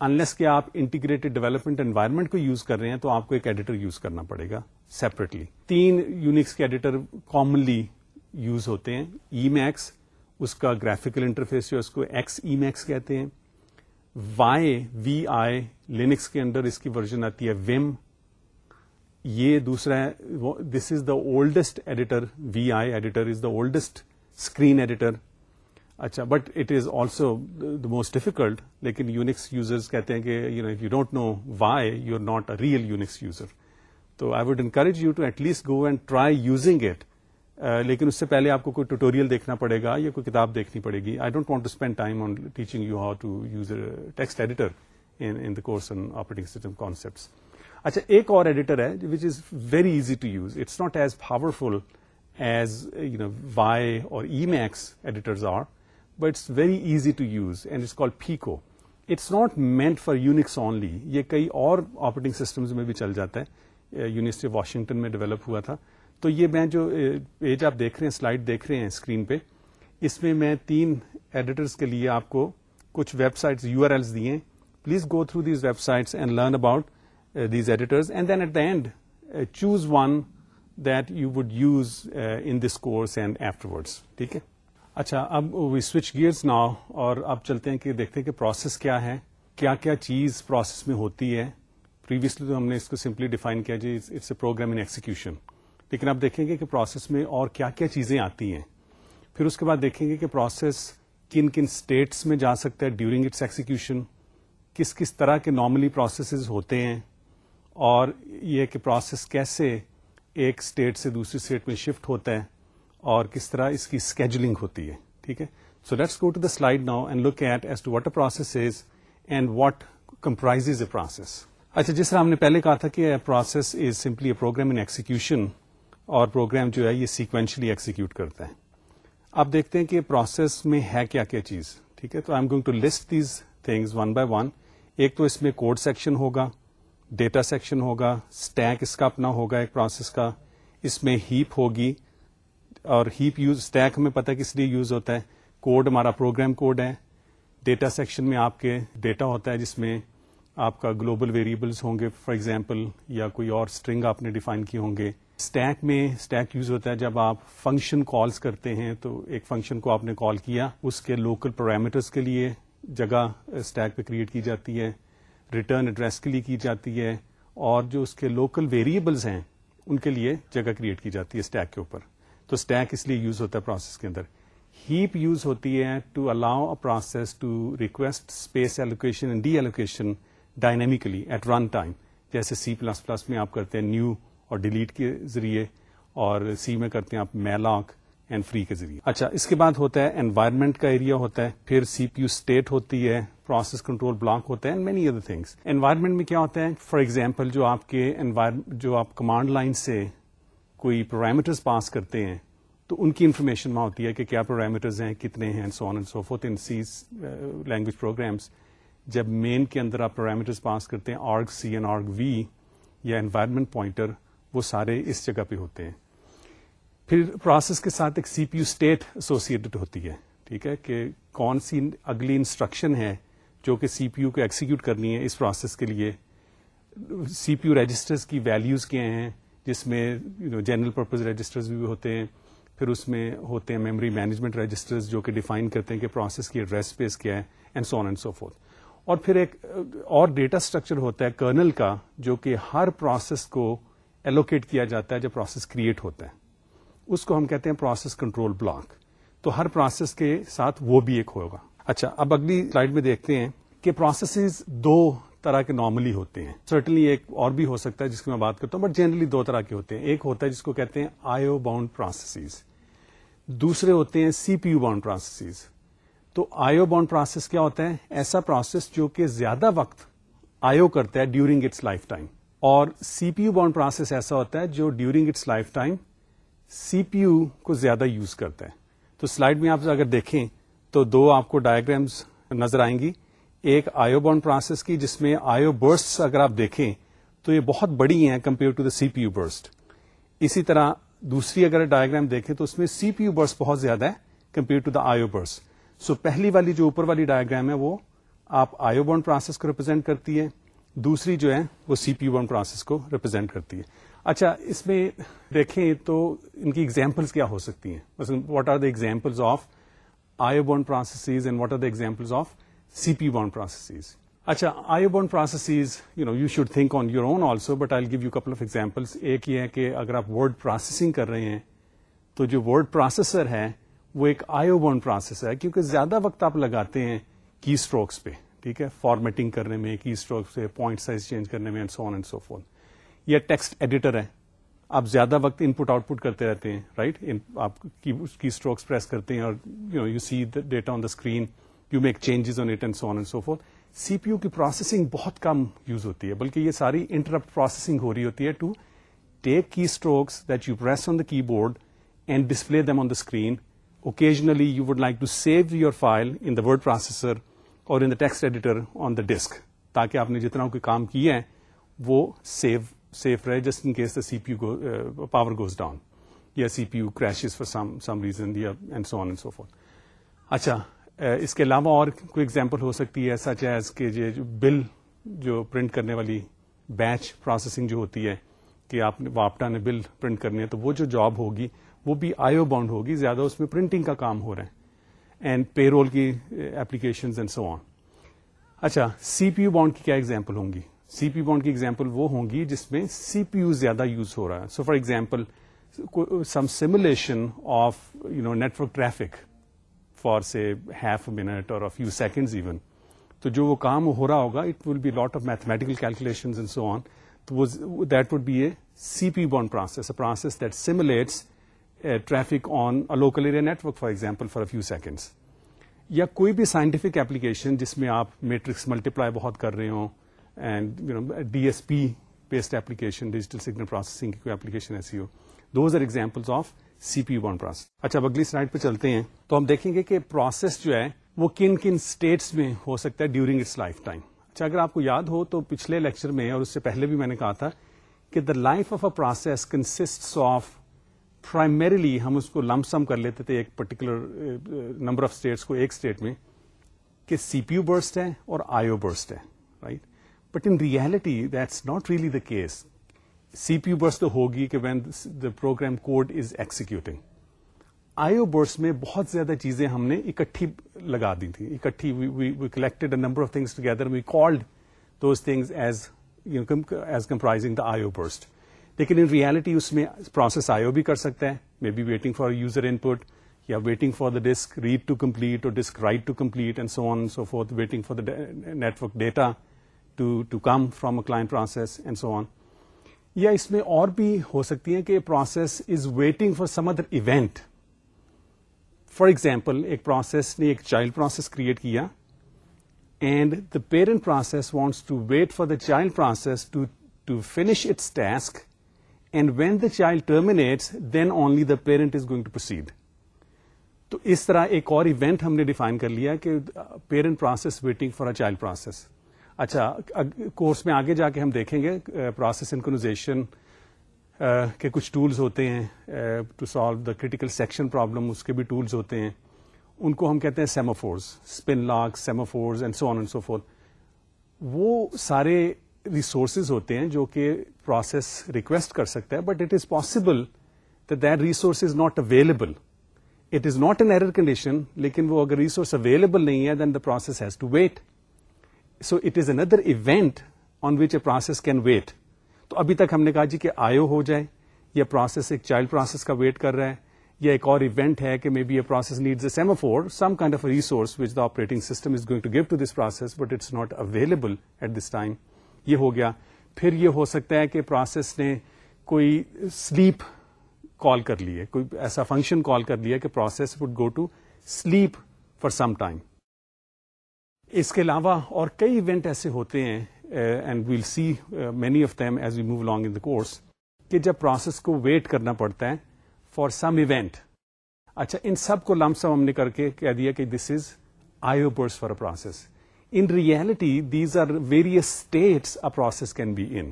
انلیس کے آپ انٹیگریٹڈ ڈیولپمنٹ انوائرمنٹ کو یوز کر رہے ہیں تو آپ کو ایک ایڈیٹر یوز کرنا پڑے گا سیپریٹلی تین یونکس کے ایڈیٹر کامنلی یوز ہوتے ہیں ای میکس اس کا گرافیکل انٹرفیس جو اس کو ایکس ای میکس کہتے ہیں وائی وی آئی لینکس کے اندر اس کی ورژن آتی ہے ویم یہ دوسرا ہے this is the oldest editor V I editor is the oldest screen editor اچھا but it is also the most difficult لیکن یونکس یوزرز کہتے ہیں کہ you know you don't know why you are not a real Unix user so I would encourage you to at least go and try using it لیکن اس سے پہلے آپ کو کوئی ٹوٹوریل دیکھنا پڑے گا یا کوئی کتاب دیکھنی پڑے گی I don't want to spend time on teaching you how to use text editor in the course on operating system concept اچھا ایک اور ایڈیٹر ہے which is very easy to use it's not as powerful as you know vi اور emacs editors are but it's very easy to use and it's call pico it's not meant for Unix only یہ کئی اور operating systems میں بھی چل جاتا ہے university of Washington میں ڈیولپ ہوا تھا تو یہ میں جو پیج آپ دیکھ رہے ہیں سلائڈ دیکھ رہے ہیں اسکرین پہ اس میں میں تین ایڈیٹرس کے لیے آپ کو کچھ web sites you R Ls دیے please go through these websites and learn about these editors and then at the end choose one that you would use in this course and after ٹھیک ہے اچھا اب وی switch gears now اور اب چلتے ہیں کہ دیکھتے ہیں کہ پروسیس کیا ہے کیا کیا چیز پروسیس میں ہوتی ہے پریویسلی تو ہم نے اس کو سمپلی ڈیفائن کیا جی it's a program in execution لیکن اب دیکھیں گے کہ پروسیس میں اور کیا کیا چیزیں آتی ہیں پھر اس کے بعد دیکھیں گے کہ پروسیس کن کن اسٹیٹس میں جا سکتا ہے ڈیورنگ اٹس ایکسیکیوشن کس کس طرح کے نارملی پروسیسز ہوتے ہیں اور یہ کہ پروسیس کیسے ایک اسٹیٹ سے دوسری اسٹیٹ میں شفٹ ہوتا ہے اور کس طرح اس کی اسکیجولنگ ہوتی ہے، ٹھیک ہے؟ So let's go to the slide now and look at as to what a process is and what comprise a process اچھا جس طرح ہم نے پہلے کہا تھا کہ process is simply a program in execution اور پروگرام جو ہے یہ سیکوینشلی ایکسیکیوٹ کرتا ہے۔ اب دیکھتے ہیں کہ پروسیس میں ہے کیا کیا چیز، ٹھیک ہے؟ تو I am going to list these things one by one ایک تو اس میں کوڈ سیکشن ہوگا۔ ڈیٹا سیکشن ہوگا، اسٹیک اس کا اپنا ہوگا ایک پروسیس کا، اس میں ہیپ ہوگی اور ہیپ یوز، اسٹیک ہمیں پتہ کس لیے یوز ہوتا ہے، کوڈ ہمارا پروگرام کوڈ ہے، ڈیٹا سیکشن میں آپ کے ڈیٹا ہوتا ہے جس میں آپ کا گلوبل ویریبلس ہوں گے، فار ایگزامپل، یا کوئی اور اسٹرنگ آپ نے ڈیفائن کی ہوں گے۔ اسٹیک میں، اسٹیک یوز ہوتا ہے جب آپ فنکشن کالس کرتے ہیں تو ایک فنکشن کو آپ نے کال کیا، اس کے لوکل پیرامیٹرس کے لیے جگہ اسٹیک پہ کریٹ کی جاتی ہے۔ ریٹرن ایڈریس کے لیے کی جاتی ہے اور جو اس کے لوکل ویریبلس ہیں، ان کے لیے جگہ کریٹ کی جاتی ہے اسٹیک کے اوپر. تو اسٹیک اس لیے یوز ہوتا ہے پروسیس کے اندر. ہیپ یوز ہوتی ہے to allow a process to request space allocation and deallocation dynamically at run time جیسے سی پلس پلس میں آپ کرتے ہیں نیو اور ڈیلیٹ کے ذریعے اور سی میں کرتے ہیں آپ میلاک اینڈ فری کے ذریعے. اچھا اس کے بعد ہوتا ہے انوائرمنٹ کا ایریا ہوتا ہے، پھر سی پی یو اسٹیٹ ہوتی ہے پروسیس کنٹرول بلاک ہوتا ہے مینی ادر تھنگس انوائرمنٹ میں کیا ہوتا ہے فار ایگزامپل جو آپ کے جو آپ کمانڈ لائن سے کوئی پرومیٹرز پاس کرتے ہیں، تو ان کی انفارمیشن وہاں ہوتی ہے کہ کیا پرومیٹرز ہیں، کتنے ہیں so on and so forth in C language programs جب مین کے اندر آپ پیرامیٹرز پاس کرتے ہیں آرگ سی اینڈ آرگ وی یا انوائرمنٹ پوائنٹر وہ سارے اس جگہ پہ ہوتے ہیں. پھر پروسیس کے ساتھ ایک C P U state associated ہوتی ہے. ٹھیک ہے کہ کون سی اگلی انسٹرکشن ہے جو کہ سی پی یو کو ایکسیکیوٹ کرنی ہے اس پروسیس کے لیے. سی پی یو رجسٹرز کی ویلیوز کیا ہیں؟ جس میں جنرل پرپز رجسٹرز بھی ہوتے ہیں. پھر اس میں ہوتے ہیں میموری مینجمنٹ رجسٹرز جو کہ ڈیفائن کرتے ہیں کہ پروسیس کی ایڈریس اسپیس کیا ہے and so on and so forth اور پھر ایک، اور ڈیٹا اسٹرکچر ہوتا ہے کرنل کا، جو کہ ہر پروسیس کو ایلوکیٹ کیا جاتا ہے جب پروسیس کریٹ ہوتا ہے. اس کو ہم کہتے ہیں پروسیس کنٹرول بلاک تو ہر پروسیس کے ساتھ وہ بھی ایک ہوگا. اچھا اب اگلی سلائڈ میں دیکھتے ہیں کہ پروسیسز دو طرح کے نارملی ہوتے ہیں۔ سرٹنلی ایک اور بھی ہو سکتا ہے جس کی میں بات کرتا ہوں بٹ جنرلی دو طرح کے ہوتے ہیں۔ ایک ہوتا ہے جس کو کہتے ہیں آئیو باؤنڈ پروسیسز دوسرے ہوتے ہیں C P U bound processes تو آئیو باؤنڈ پروسیس کیا ہوتا ہے؟ ایسا پروسیس جو کہ زیادہ وقت آئیو کرتا ہے ڈیورنگ اٹس لائف ٹائم اور C P U bound process ایسا ہوتا ہے جو during its lifetime C P U کو زیادہ یوز کرتا ہے۔ تو سلائڈ میں آپ اگر دیکھیں تو دو آپ کو ڈائگرامس نظر آئیں گی۔ ایک آئیو باؤنڈ پروسیس کی، جس میں آئیو برسٹ اگر آپ دیکھیں، تو یہ بہت بڑی ہیں compare to the C P U burst اسی طرح دوسری اگر ڈائگرام دیکھیں، تو اس میں سی پی یو برس بہت زیادہ ہے کمپیئر ٹو دا آئیو برس سو پہلی والی جو اوپر والی ڈائگرام ہے، وہ آپ آئیو بونڈ پروسیس کو ریپرزینٹ کرتی ہے۔ دوسری جو ہے، وہ C P U bound process کو ریپرزینٹ کرتی ہے۔ اچھا اس میں دیکھیں تو ان کی ایگزامپلس کیا ہو سکتی ہیں؟ What are the examples of I O bound processes and what are the examples of C P bound processes اچھا I O bound processes you know you should think on your own also but I give you couple of examples ایک یہ ہے کہ اگر آپ word processing کر رہے ہیں تو جو ورڈ پروسیسر ہے، وہ ایک آئیو بون پروسیس ہے، کیونکہ زیادہ وقت آپ لگاتے ہیں کی اسٹروکس پہ، ٹھیک ہے؟ فارمیٹنگ کرنے میں کی اسٹروکس پہ پوائنٹ سائز چینج کرنے میں سو آن اینڈ سو فون یا ٹیکسٹ ایڈیٹر ہے۔ آپ زیادہ وقت ان پٹ آؤٹ پٹ کرتے رہتے ہیں رائٹ آپ کی اسٹروکس پریس کرتے ہیں اور you you see data on the screen you make changes on it and so on and so phone C P U کی پروسیسنگ بہت کم یوز ہوتی ہے، بلکہ یہ ساری انٹرپٹ پروسیسنگ ہو رہی ہوتی ہے to take key strokes that you press on the keyboard and display them on the screen occasionally you would like to save your file in the word processor اور in the text editor on the disk تاکہ آپ نے جتنا کوئی کام کیا ہے، وہ سیو سیف رہے just in case the C P U power goes down یا C P U crashes for some some reason یا and so on and so اچھا اس کے علاوہ اور کوئی ایگزامپل ہو سکتی ہے سچ ایز کہ جو بل جو پرنٹ کرنے والی بیچ پروسیسنگ جو ہوتی ہے کہ آپ نے واپٹا نے بل پرنٹ کرنی ہے تو وہ جو جاب ہوگی وہ بھی آئیو باؤنڈ ہوگی زیادہ اس میں پرنٹنگ کا کام ہو رہا ہے اینڈ پے رول کی ایپلیکیشن اینڈ سو آن اچھا سی پی یو باؤنڈ کی کیا ایگزامپل ہوں گی سی پی یو باؤنڈ کی ایگزامپل وہ ہوں گی جس میں سی پی یو زیادہ یوز ہو رہا ہے۔ So for example some simulation of you know network traffic for say half minute اور فیو سیکنڈ ایون تو جو وہ کام ہو رہا ہوگا it will be lot of mathematical calculation so on تو that would be a C P bound process process that simulates traffic on local area network for example for few seconds یا کوئی بھی سائنٹیفک ایپلیکیشن جس میں آپ matrix multiply بہت کر رہے ہوں and you know D S P based application digital signal processing کی کوئی ایپلیکیشن ایسی ہو those are examples of C P one process اچھا اب اگلی سلائڈ پہ چلتے ہیں تو ہم دیکھیں گے کہ پروسیس جو ہے وہ کن کن اسٹیٹس میں ہو سکتا ہے ڈیورنگ اٹس لائف ٹائم اچھا اگر آپ کو یاد ہو تو پچھلے لیکچر میں اور اس سے پہلے بھی میں نے کہا تھا کہ the life of a process consist of primarily ہم اس کو لم سم کر لیتے تھے ایک پرٹیکولر نمبر آف اسٹیٹس کو ایک اسٹیٹ میں کہ سی پی یو برسٹ ہے اور آئیو برسٹ ہے right but in reality that's not really the case C P U burst تو ہوگی کہ when the program code is executing I O burst میں بہت زیادہ چیزیں ہم نے اکٹھی لگا دی تھی اکٹھی we collected number of things together we called those things as as comprising the I O burst لیکن ان ریالٹی اس میں پروسیس آئیو بھی کر سکتا ہے may be waiting for user input یا waiting for the disk read to complete اور disk write to complete and so on so forth waiting for the network data to to come from a client process and so on یا اس میں اور بھی ہو سکتی ہے کہ process is waiting for some other event for example ایک پروسیس نے ایک چائلڈ پروسیس کریٹ کیا and the parent process wants to wait for the child process to finish its task, and when the child terminates, then only the parent is going to proceed. تو اس طرح ایک اور event ہم نے define کر لیا کہ parent process waiting for a child process اچھا کورس میں آگے جا کے ہم دیکھیں گے پروسیس انکنوزیشن کے کچھ ٹولز ہوتے ہیں to solve the critical section problem اس کے بھی ٹولز ہوتے ہیں۔ ان کو ہم کہتے ہیں semaphores spin lock semaphores and so on and so forth وہ سارے ریسورسز ہوتے ہیں جو کہ پروسیس ریکویسٹ کر سکتا ہے but it is possible that resource is not available it is not an error condition لیکن وہ اگر ریسورس اویلیبل نہیں ہے then the process has to wait so it is another event on which a process can wait. تو ابھی تک ہم نے کہا جی کہ آئیو ہو جائے، یا پروسیس، ایک چائلڈ پروسیس کا ویٹ کر رہا ہے، یا ایک اور ایونٹ ہے کہ may be a process needs a semaphore some kind of resource which the operating system is going to give to this process but it's not available at this time یہ ہو گیا۔ پھر یہ ہو سکتا ہے کہ پروسیس نے کوئی سلیپ کال کر لیے کوئی ایسا فنکشن کال کر لیا کہ process would go to sleep for some time اس کے علاوہ اور کئی ایونٹ ایسے ہوتے ہیں and we'll see many of them as we move long in the course کہ جب پروسیس کو ویٹ کرنا پڑتا ہے فار سم ایونٹ اچھا ان سب کو لم سم ہم نے کر کے کہہ دیا کہ this is I burst for a process in reality these are various states a process can be in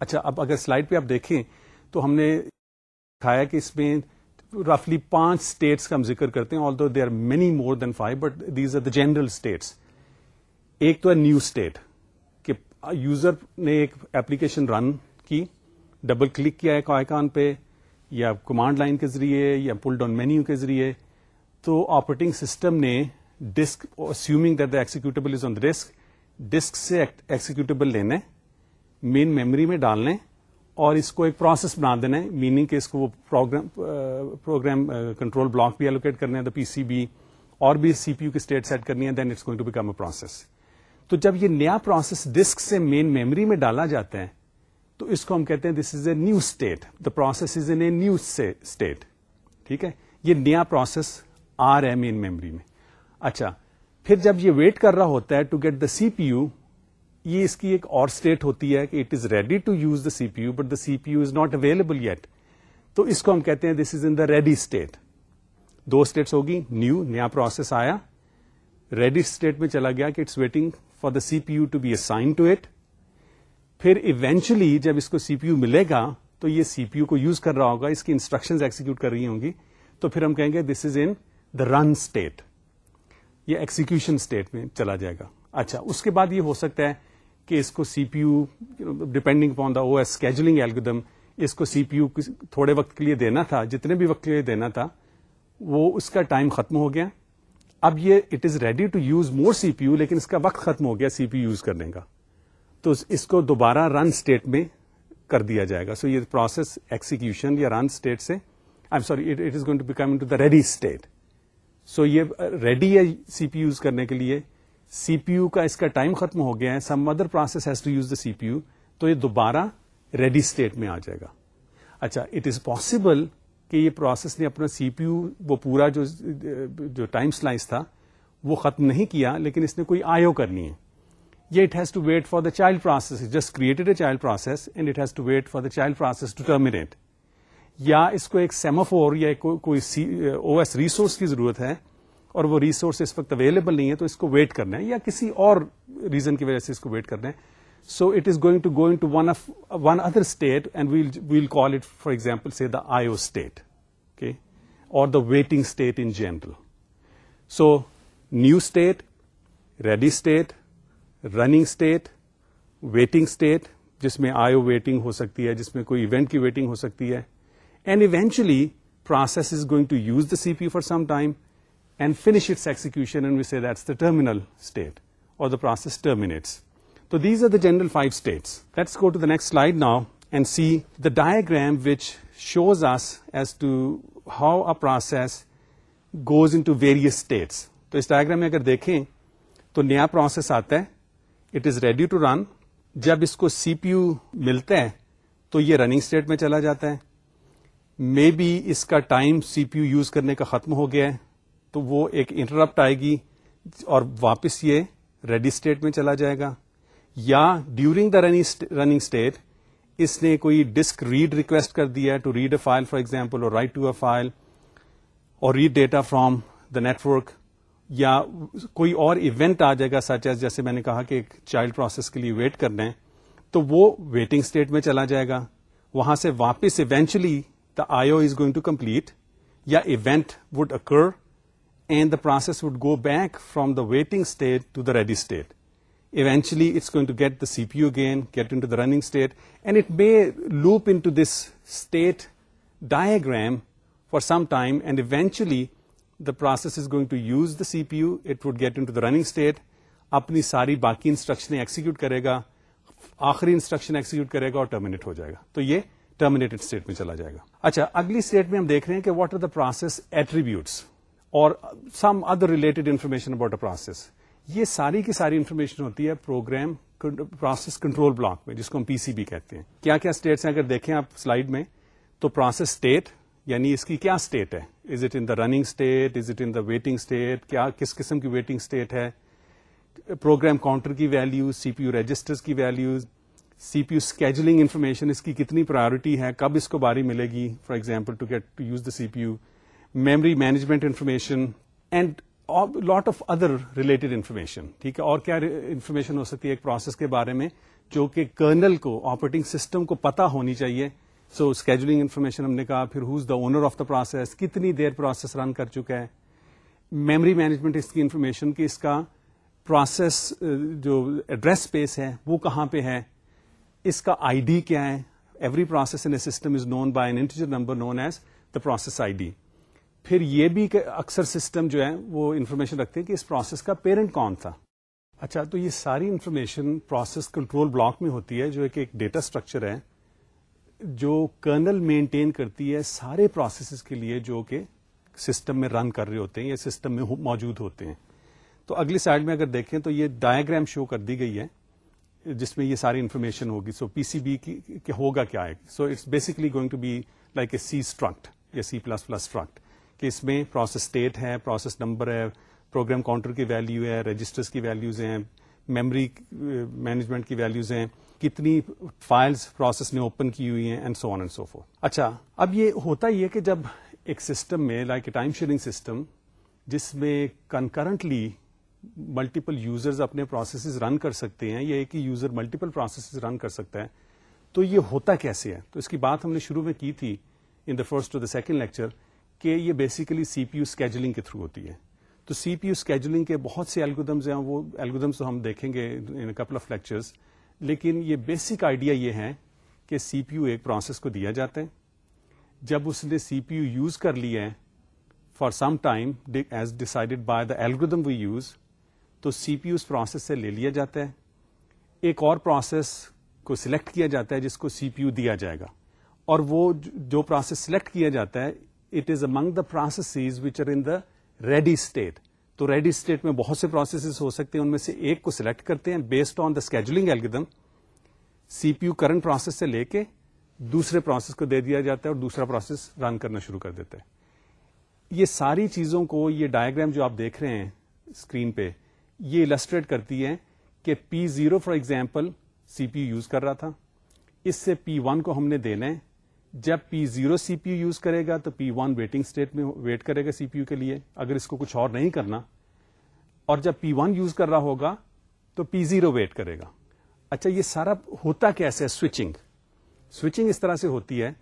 اچھا اب اگر سلائڈ پہ آپ دیکھیں تو ہم نے دکھایا کہ اس میں رفلی پانچ اسٹیٹس کا ہم ذکر کرتے ہیں although they are many more than five but these are the general states ایک تو ہے نیو اسٹیٹ کہ یوزر نے ایک ایپلیکیشن رن کی ڈبل کلک کیا ایک آئکان پہ، یا کمانڈ لائن کے ذریعے، یا پل ڈاؤن مینیو کے ذریعے، تو آپریٹنگ سسٹم نے disk assuming that the executable is on the disk disk سے ایکسیکیوٹیبل لینے مین میموری میں ڈالنے اور اس کو ایک پروسیس بنا دینا ہے میننگ کہ اس کو وہ پروگرام پروگرام کنٹرول بلاک بھی الوکیٹ کرنا ہے دا پی سی بی اور بھی سی پی یو کی اسٹیٹ سیٹ کرنی ہے then it's going to become a process تو جب یہ نیا پروسیس ڈسک سے مین میموری میں ڈالا جاتا ہے، تو اس کو ہم کہتے ہیں this is a new state the process is in a new state ٹھیک ہے؟ یہ نیا پروسیس آ رہا ہے مین میموری میں۔ اچھا پھر جب یہ ویٹ کر رہا ہوتا ہے to get the C P U یہ اس کی ایک اور اسٹیٹ ہوتی ہے کہ it is ready to use the C P U but the C P U is not available yet تو اس کو ہم کہتے ہیں this is in the ready state do states ہوگی نیو نیا پروسیس آیا. ریڈی اسٹیٹ میں چلا گیا کہ it's waiting for the C P U to be assign to it پھر ایونچولی جب اس کو سی پی یو ملے گا تو یہ سی پی یو کو یوز کر رہا ہوگا، اس کی انسٹرکشن ایکسیکیوٹ کر رہی ہوں گی. تو پھر ہم کہیں گے this is in the run state یہ ایکسیکیوشن اسٹیٹ میں چلا جائے گا. اچھا اس کے بعد یہ ہو سکتا ہے کہ اس کو C P U depending upon the O S scheduling algorithm اس کو سی پی یو تھوڑے وقت کے لیے دینا تھا، جتنے بھی وقت کے لیے دینا تھا، وہ اس کا ٹائم ختم ہو گیا۔ اب یہ it is ready to use more C P U لیکن اس کا وقت ختم ہو گیا سی پی یوز کرنے کا۔ تو اس کو دوبارہ رن اسٹیٹ میں کر دیا جائے گا۔ سو یہ پروسیس ایکسیکیوشن یا رن اسٹیٹ سے I am sorry it is going to become to the ready state so یہ uh, ریڈی ہے سی پی یوز کرنے کے لیے۔ سی پی یو کا اس کا ٹائم ختم ہو گیا ہے some other process has to use the C P U تو یہ دوبارہ ریڈی اسٹیٹ میں آ جائے گا۔ اچھا اٹ از پاسبل کہ یہ پروسیس نے اپنا سی پی یو، وہ پورا جو جو ٹائم سلائس تھا، وہ ختم نہیں کیا، لیکن اس نے کوئی آئیو کرنی ہے۔ یہ it has to wait for the child process just created a child process and it has to wait for the child process to terminate یا اس کو ایک سیموفور یا کوئی او ایس ریسورس کی ضرورت ہے اور وہ ریسورس اس وقت اویلیبل نہیں ہے تو اس کو ویٹ کرنا ہے یا کسی اور ریزن کی وجہ سے اس کو ویٹ کرنا ہے۔ So it is going to going to one of one other state and we'll we'll call it for example see the I O state اور the waiting state in general so new state ready state running state waiting state جس میں آئی او waiting ہو سکتی ہے جس میں کوئی event کی ویٹنگ ہو سکتی ہے۔ And eventually process is going to use the C P for some time and finish its execution and we see that's the terminal state or the process terminates تو these are the general five states let's go to the next slide now and see the diagram which shows us as to how a process goes into various states تو اس diagram میں اگر دیکھیں تو نیا process آتا ہے. It is ready to run جب اس کو سی پی یو ملتا ہے تو یہ رننگ اسٹیٹ میں چلا جاتا ہے. مے بی اس کا time C P U use کرنے کا ختم ہو گیا ہے. تو وہ ایک انٹرپٹ آئے گی اور واپس یہ ریڈی اسٹیٹ میں چلا جائے گا یا ڈیورنگ دا رننگ اسٹیٹ اس نے کوئی ڈسک ریڈ ریکویسٹ کر دیا to read a file for example or write to a file or read data from the network یا کوئی اور ایونٹ آ جائے گا سچ ایز جیسے میں نے کہا کہ ایک چائلڈ پروسیس کے لیے ویٹ کرنا ہے تو وہ ویٹنگ اسٹیٹ میں چلا جائے گا وہاں سے واپس eventually the I O is going to complete یا event would occur and the process would go back from the waiting state to the ready state eventually it's going to get the C P U again get into the running state and it may loop into this state diagram for some time and eventually the process is going to use the C P U it would get into the running state اپنی ساری باقی instruction execute کرے گا آخری instruction execute کرے گا اور terminate ہو جائے گا تو یہ ٹرمینیٹڈ اسٹیٹ میں چلا جائے گا اچھا اگلی اسٹیٹ میں ہم دیکھ رہے ہیں کہ what are the process attributes اور some other related information about a process یہ ساری کی ساری انفارمیشن ہوتی ہے پروگرام پروسیس کنٹرول بلاک میں، جس کو ہم پی سی بی کہتے ہیں۔ کیا کیا اسٹیٹس ہیں؟ اگر دیکھیں آپ سلائڈ میں، تو پروسیس اسٹیٹ یعنی اس کی کیا اسٹیٹ ہے؟ Is it in the running state is it in the waiting state کیا، کس قسم کی ویٹنگ اسٹیٹ ہے؟ پروگرام کاؤنٹر کی values C P U register کی values C P U scheduling information اس کی کتنی پرائرٹی ہے؟ کب اس کو باری ملے گی؟ For example to get to use the C P U memory management information and lot of other related information, ٹھیک ہے؟ اور کیا انفارمیشن ہو سکتی ہے ایک پروسیس کے بارے میں جو کہ کرنل کو آپریٹنگ سسٹم کو پتا ہونی چاہیے۔ سو اسکیجولنگ انفارمیشن ہم نے کہا، پھر whose the owner of the process کتنی دیر پروسیس رن کر چکا ہے؟ میموری مینجمنٹ اس کی انفارمیشن کی، اس کا پروسیس جو ایڈریس اسپیس ہے، وہ کہاں پہ ہے؟ اس کا آئی ڈی کیا ہے؟ Every process in a system is known by an integer number known as the process I D پھر یہ بھی کہ اکثر سسٹم جو ہے وہ انفارمیشن رکھتے ہیں کہ اس پروسیس کا پیرنٹ کون تھا۔ اچھا تو یہ ساری انفارمیشن پروسیس کنٹرول بلاک میں ہوتی ہے، جو ایک ایک ڈیٹا اسٹرکچر ہے، جو کرنل مینٹین کرتی ہے سارے پروسیسز کے لیے جو کہ سسٹم میں رن کر رہے ہوتے ہیں یا سسٹم میں موجود ہوتے ہیں۔ تو اگلی سائڈ میں اگر دیکھیں تو یہ ڈایاگرام شو کر دی گئی ہے، جس میں یہ ساری انفارمیشن ہوگی۔ سو پی سی بی کی ہوگا کیا؟ ہے so it's basically going to be like a C struct یا سی پلس پلس اسٹرکٹ کہ اس میں پروسیس اسٹیٹ ہے پروسیس نمبر ہے پروگرام کاؤنٹر کی ویلو ہے رجسٹرس کی ویلوز ہیں میمری مینجمنٹ uh, کی ویلوز ہیں، کتنی فائلز پروسیس نے اوپن کی ہوئی ہیں and so on and so forth اچھا اب یہ ہوتا ہی ہے کہ جب ایک سسٹم میں like a time sharing system جس میں کنکرنٹلی ملٹیپل یوزرز اپنے پروسیسز رن کر سکتے ہیں، یا ایک ہی یوزر ملٹیپل پروسیسز رن کر سکتا ہے، تو یہ ہوتا کیسے ہے؟ تو اس کی بات ہم نے شروع میں کی تھی in the first the second lecture کہ یہ basically C P U scheduling کے تھرو ہوتی ہے۔ تو سی پی یو اسکیجولنگ کے بہت سے الگودمز ہیں، وہ الگودمز تو ہم دیکھیں گے ان کپل آف لیکچرز لیکن یہ بیسک آئیڈیا یہ ہے کہ سی پی یو ایک پروسیس کو دیا جاتا ہے۔ جب اس نے سی پی یو یوز کر لیا ہے for some time as decided by the algorithm we use تو C P you us process سے لے لیا جاتا ہے۔ ایک اور پروسیس کو سلیکٹ کیا جاتا ہے جس کو سی پی یو دیا جائے گا۔ اور وہ جو پروسیس سلیکٹ کیا جاتا ہے it is among the process which are in the ready state تو ریڈی اسٹیٹ میں بہت سے پروسیسز ہو سکتے ہیں، ان میں سے ایک کو سلیکٹ کرتے ہیں based on the scheduling algorithm C P U current process سے لے کے دوسرے پروسیس کو دے دیا جاتا ہے اور دوسرا پروسیس رن کرنا شروع کر دیتا ہے۔ یہ ساری چیزوں کو، یہ ڈائگرام جو آپ دیکھ رہے ہیں اسکرین پہ، یہ السٹریٹ کرتی ہے کہ P zero for example C P U use کر رہا تھا۔ اس سے پی ون کو ہم نے دینا ہے۔ جب P zero C P U use کرے گا تو پی ون ویٹنگ اسٹیٹ میں ویٹ کرے گا سی پی یو کے لیے، اگر اس کو کچھ اور نہیں کرنا۔ اور جب پی ون یوز کر رہا ہوگا تو پی زیرو ویٹ کرے گا۔ اچھا یہ سارا ہوتا کیسے سوئچنگ سوئچنگ اس طرح سے ہوتی ہے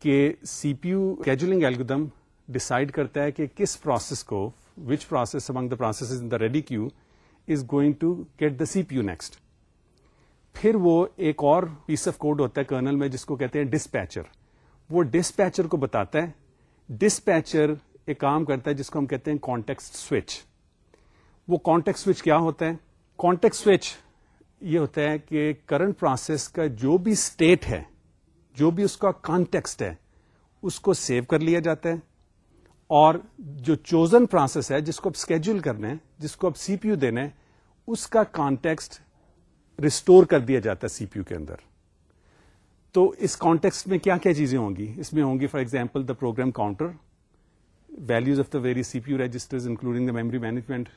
کہ C P U scheduling algorithm decide کرتا ہے کہ کس پروسیس کو which process among the process in the ready queue is going to get the C P U next پھر وہ ایک اور پیس آف کوڈ ہوتا ہے کرنل میں، جس کو کہتے ہیں ڈسپیچر وہ ڈسپیچر کو بتاتا ہے۔ ڈسپیچر ایک کام کرتا ہے جس کو ہم کہتے ہیں کانٹیکٹ سوئچ وہ کانٹیکٹ سوئچ کیا ہوتا ہے؟ کانٹیکٹ سوئچ یہ ہوتا ہے کہ کرنٹ پروسیس کا جو بھی اسٹیٹ ہے، جو بھی اس کا کانٹیکسٹ ہے، اس کو سیو کر لیا جاتا ہے۔ اور جو چوزن پروسیس ہے، جس کو اب اسکیڈول کرنا ہے، جس کو اب سی پی یو دینا ہے، اس کا کانٹیکسٹ ریسٹور کر دیا جاتا ہے سی پی یو کے اندر۔ تو اس کانٹیکس میں کیا کیا چیزیں ہوں گی؟ اس میں ہوں گی for example the program counter values of the very C P U register including the memory management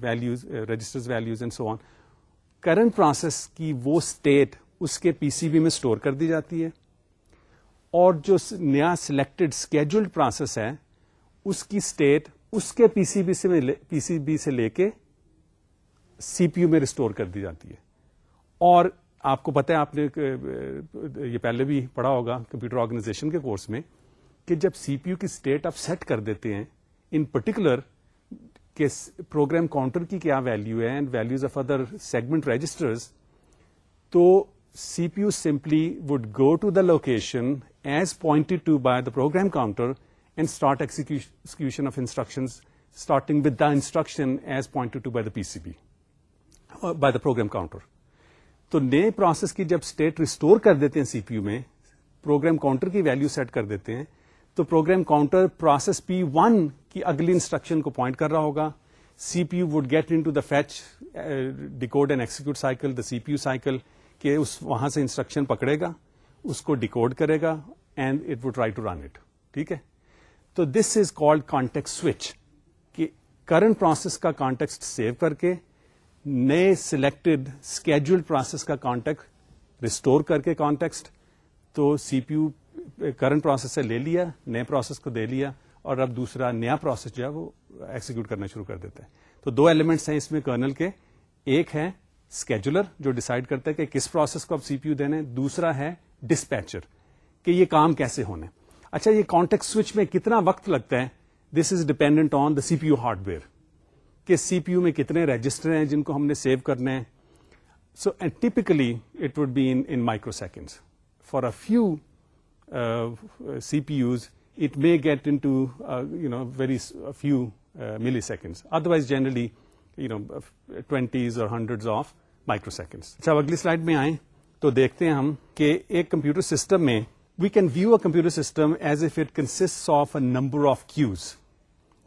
values register values and so on current process کی وہ اسٹیٹ اس کے پی سی بی میں اسٹور کر دی جاتی ہے اور جو نیا سلیکٹڈ اسکیجولڈ پروسیس ہے اس کی اسٹیٹ اس کے پی سی بی سے پی سی بی سے لے کے سی پی یو میں ریسٹور کر دی جاتی ہے اور آپ کو پتا ہے، آپ نے یہ پہلے بھی پڑھا ہوگا کمپیوٹر آرگنائزیشن کے کورس میں کہ جب سی پی یو کی اسٹیٹ آپ سیٹ کر دیتے ہیں، ان پرٹیکولر کہ پروگرام کاؤنٹر کی کیا ویلو ہے and values of other segment registers تو C P U simply would go to the location as pointed to by the program counter and start execution of instruction starting with the instruction as pointed to by the P C B by the program counter تو نئے process کی جب state restore کر دیتے ہیں C P U میں program counter کی value set کر دیتے ہیں، تو program counter process P one کی اگلی انسٹرکشن کو پوائنٹ کر رہا ہوگا۔ C P U would get into the fetch decode and execute cycle the C P U cycle کہ اس وہاں سے انسٹرکشن پکڑے گا، اس کو ڈیکوڈ کرے گا and it would try to run it ٹھیک ہے؟ تو this is called context switch کہ کرنٹ پروسیس کا کانٹیکسٹ سیو کر کے نئے سلیکٹڈ اسکیجولڈ پروسیس کا کانٹیکٹ ریسٹور کر کے کانٹیکسٹ تو C P U current process سے لے لیا، نئے پروسیس کو دے لیا اور اب دوسرا نیا پروسیس جو ہے وہ ایکسیکیوٹ کرنا شروع کر دیتا ہے۔ تو دو ایلیمنٹس ہیں اس میں کرنل کے۔ ایک ہے اسکیجولر جو ڈسائڈ کرتا ہے کہ کس پروسیس کو اب سی پی یو دینے دوسرا ہے ڈسپیچر کہ یہ کام کیسے ہونے اچھا یہ کانٹیکٹ سوئچ میں کتنا وقت لگتا ہے؟ This is dependent on the C P U hardware کہ سی پی یو میں کتنے رجسٹر ہیں جن کو ہم نے سیو کرنا ہے so and typically it would be in microsecond for a few C P Us it may get into you know very few millisecond otherwise generally you know twenties or hundred of microsecond اچھا اگلی slide میں آئیں تو دیکھتے ہیں ہم کہ ایک کمپیوٹر سسٹم میں we can view a computer system as if it consist of a number of queues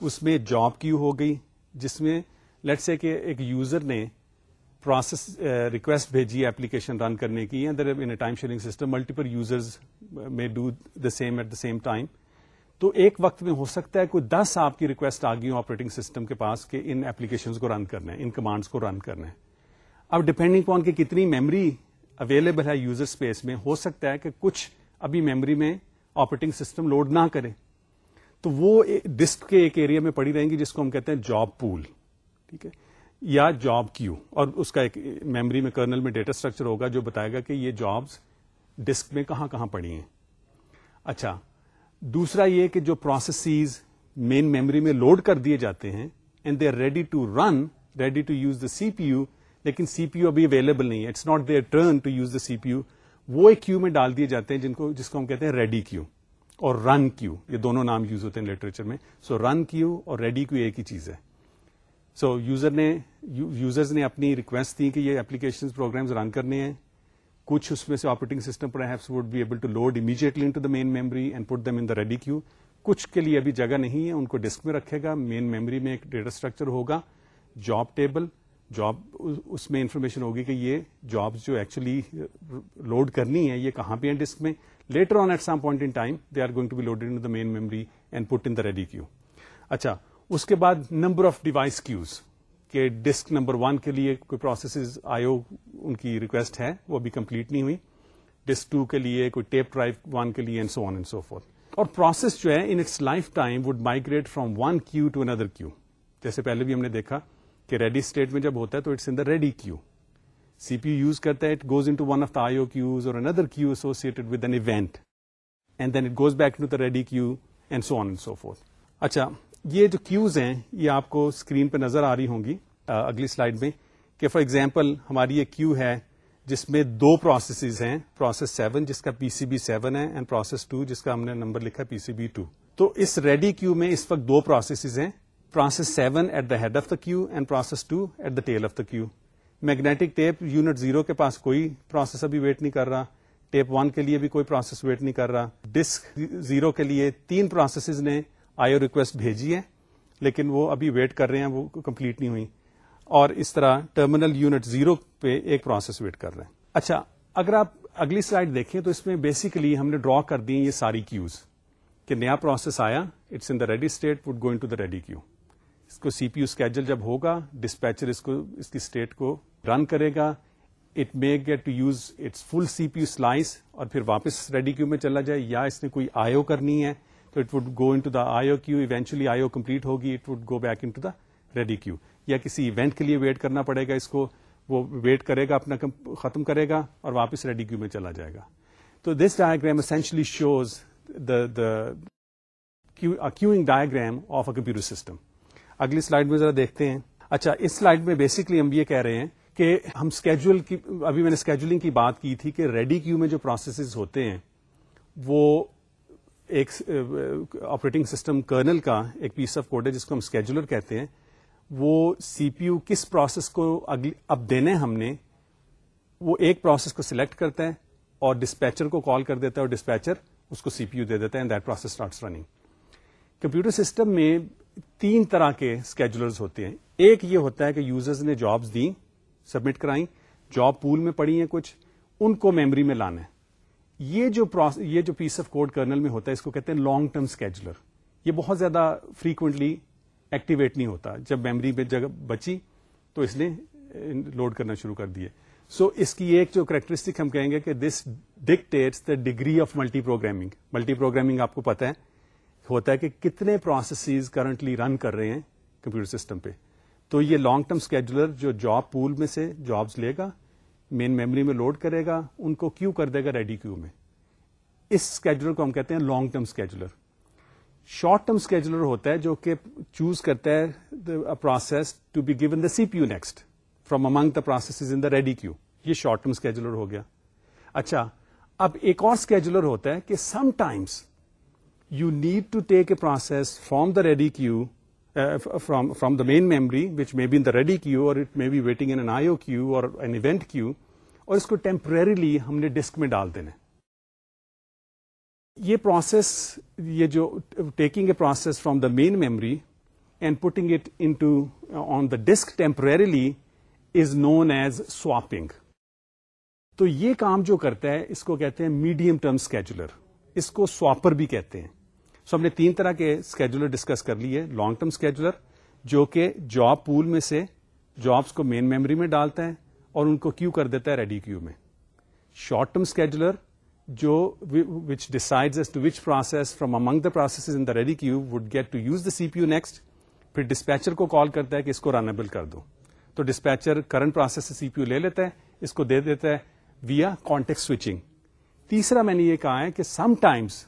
اس میں جاب کیو ہو گئی جس میں لیٹ سے کہ ایک یوزر نے پروسیس ریکویسٹ uh, بھیجی اپلیکیشن رن کرنے کی in time sharing system multiple users میں do the same at the same time تو ایک وقت میں ہو سکتا ہے کوئی دس آپ کی ریکویسٹ آ گئی آپریٹنگ سسٹم کے پاس کہ ان ایپلیکیشن کو رن کرنا ہے، ان کمانڈس کو رن کرنا ہے۔ اب ڈپینڈنگ آن کہ کتنی میموری اویلیبل ہے یوزر اسپیس میں، ہو سکتا ہے کہ کچھ ابھی میموری میں آپریٹنگ سسٹم لوڈ نہ کرے۔ تو وہ ڈسک کے ایک ایریا میں پڑی رہیں گی جس کو ہم کہتے ہیں جاب پول، ٹھیک ہے؟ یا جاب کیو، اور اس کا ایک میموری میں کرنل میں ڈیٹا اسٹرکچر ہوگا جو بتائے گا کہ یہ جابس ڈسک میں کہاں کہاں پڑی ہیں۔ اچھا دوسرا یہ کہ جو پروسیسز مین میموری میں لوڈ کر دیے جاتے ہیں and they are ready to run ready to use the C P U لیکن سی پی یو ابھی اویلیبل نہیں ہے۔ It's not their turn to use the C P U وہ ایک کیو میں ڈال دیے جاتے ہیں جن کو، جس کو ہم کہتے ہیں ریڈی کیو اور رن کیو یہ دونوں نام یوز ہوتے ہیں لٹریچر میں. سو رن کیو اور ریڈی کیو ایک ہی چیز ہے. سو یوزر نے یوزرز نے اپنی ریکویسٹ دی کہ یہ اپلیکیشن پروگرامز رن کرنے ہیں. کچھ اس میں سے operating system per happens would be able to load immediately into the main memory and put them in the ready queue کچھ کے لیے ابھی جگہ نہیں ہے، ان کو ڈسک میں رکھے گا. مین میموری میں ایک ڈیٹا اسٹرکچر ہوگا. جاب ٹیبل جاب اس میں انفارمیشن ہوگی کہ یہ جابس جو ایکچولی لوڈ کرنی ہے یہ کہاں پہ ہیں ڈسک میں؟ Later on at some point in time they are going to be loaded in the main memory and put in the ready queue اچھا اس کے بعد نمبر آف ڈیوائس کیوز کہ ڈسک نمبر ون کے لیے کوئی processes آئیو ان کی request ہے وہ ابھی کمپلیٹ نہیں ہوئی ڈسک ٹو کے لیے کوئی ٹیپ ڈرائیو ون کے لیے and so on and so forth اور پروسیس جو ہے in its lifetime would migrate from one queue to another queue جیسے پہلے بھی ہم نے دیکھا کہ ریڈی اسٹیٹ میں جب ہوتا ہے تو it's in the ready queue C P U use کرتا ہے it goes into one of the I O queues or another queue associated with an event and then it goes back to the ready queue and so on and so forth اچھا یہ جو cues ہیں یہ آپ کو screen پہ نظر آ رہی ہوں گی uh, اگلی سلائڈ میں کہ فار ایگزامپل ہماری یہ کیو ہے جس میں دو پروسیسز ہیں پروسیس سیون جس کا پی سی بی سیون ہے اینڈ پروسیس ٹو جس کا ہم نے نمبر لکھا پی سی بی ٹو تو اس ریڈی کیو میں اس وقت دو پروسیسز ہیں process seven at the head of the queue and process two at the tail of the queue magnetic tape unit zero کے پاس کوئی پروسیس ابھی ویٹ نہیں کر رہا۔ ٹیپ ون کے لیے بھی کوئی پروسیس ویٹ نہیں کر رہا۔ ڈسک زیرو کے لیے تین پروسیسز نے آئی ریکویسٹ بھیجی ہے لیکن وہ ابھی ویٹ کر رہے ہیں، وہ کمپلیٹ نہیں ہوئی۔ اور اس طرح ٹرمینل یونٹ زیرو پہ ایک پروسیس ویٹ کر رہے ہیں۔ اچھا اگر آپ اگلی سلائڈ دیکھیں تو اس میں بیسیکلی ہم نے ڈرا کر دی یہ ساری کیوز کہ نیا پروسیس آیا it's in the ready state would going to the ready queue اس کو سی پی یو اسکیجل جب ہوگا ڈسپیچر اس کو، اس کی اسٹیٹ کو رن کرے گا it may get to use its full C P U slice اور پھر واپس ریڈی کیو میں چلا جائے، یا اس نے کوئی آئیو کرنی ہے تو it would go in to the I O queue eventually I O complete ہوگی it would go back in to the ready queue یا کسی ایونٹ کے لیے ویٹ کرنا پڑے گا اس کو، وہ ویٹ کرے گا، اپنا ختم کرے گا اور واپس ریڈی کیو میں چلا جائے گا۔ تو this diagram essentially shows the queueing diagram of a computer system اگلی سلائڈ میں ذرا دیکھتے ہیں۔ اچھا اس سلائڈ میں بیسکلی ہم یہ کہہ رہے ہیں کہ ہم اسکیجول کی ابھی میں نے اسکیجولنگ کی بات کی تھی کہ ریڈی کیو میں جو پروسیسز ہوتے ہیں، وہ ایک آپریٹنگ سسٹم کرنل کا ایک پیس آف کوڈ ہے جس کو ہم اسکیجولر کہتے ہیں، وہ سی پی یو کس پروسیس کو اب دینے ہم نے، وہ ایک پروسیس کو سلیکٹ کرتا ہے اور ڈسپیچر کو کال کر دیتا ہے اور ڈسپیچر اس کو سی پی یو دے دیتا ہے that process starts running computer system میں تین طرح کے اسکیجولرز ہوتے ہیں۔ ایک یہ ہوتا ہے کہ یوزرز نے جابس دیں سبمٹ کرائیں جاب پول میں پڑی ہیں کچھ ان کو میموری میں لانا ہے۔ یہ جو یہ جو پیس آف کوڈ کرنل میں ہوتا ہے اس کو کہتے ہیں لانگ ٹرم اسکیجولر یہ بہت زیادہ فریکوینٹلی ایکٹیویٹ نہیں ہوتا۔ جب میموری میں جگہ بچی تو اس نے لوڈ کرنا شروع کر دیے۔ سو so, اس کی ایک جو کریکٹرسٹک ہم کہیں گے کہ this dictates the degree of multiprogramming multiprogramming آپ کو پتا ہے ہوتا ہے کہ کتنے پروسیسز کرنٹلی رن کر رہے ہیں کمپیوٹر سسٹم پہ۔ تو یہ لانگ ٹرم اسکیڈولر جو جاب پول میں سے جابس لے گا مین میموری میں لوڈ کرے گا، ان کو کیو کر دے گا ریڈی کیو میں. اس اسکیڈولر کو ہم کہتے ہیں long term scheduler short term scheduler ہوتا ہے جو کہ چوز کرتا ہے process to be given the C P U next from among the process in the ready queue یہ شارٹ ٹرم اسکیجولر ہو گیا. اچھا اب ایک اور اسکیجولر ہوتا ہے کہ sometimes you need to take a process from the ready queue from from the main memory which may be in the ready queue اور it may be waiting in I O queue اور an event queue اور اس کو temporarily ہم نے disk میں ڈال دینا یہ پروسیس یہ جو taking a process from the main memory and putting it in to on the disk temporarily is known as swapping تو یہ کام جو کرتا ہے، اس کو کہتے ہیں میڈیم ٹرم اسکیجولر اس کو سواپر بھی کہتے ہیں۔ سو ہم نے تین طرح کے اسکیجولر ڈسکس کر لیے لانگ ٹرم اسکیجولر جو کہ جاب پول میں سے جابس کو مین میموری میں ڈالتا ہے اور ان کو کیو کر دیتا ہے ریڈی کیو میں. شارٹ ٹرم اسکیجولر جو which decide to which process from among the process in the ready queue would get to use the C P U next پھر ڈسپیچر کو کال کرتا ہے کہ اس کو رنبل کر دو. تو ڈسپیچر کرنٹ پروسیس سے سی پی یو لے لیتا ہے، اس کو دے دیتا ہے ویا کانٹیکٹ سوئچنگ تیسرا میں نے یہ کہا ہے کہ sometimes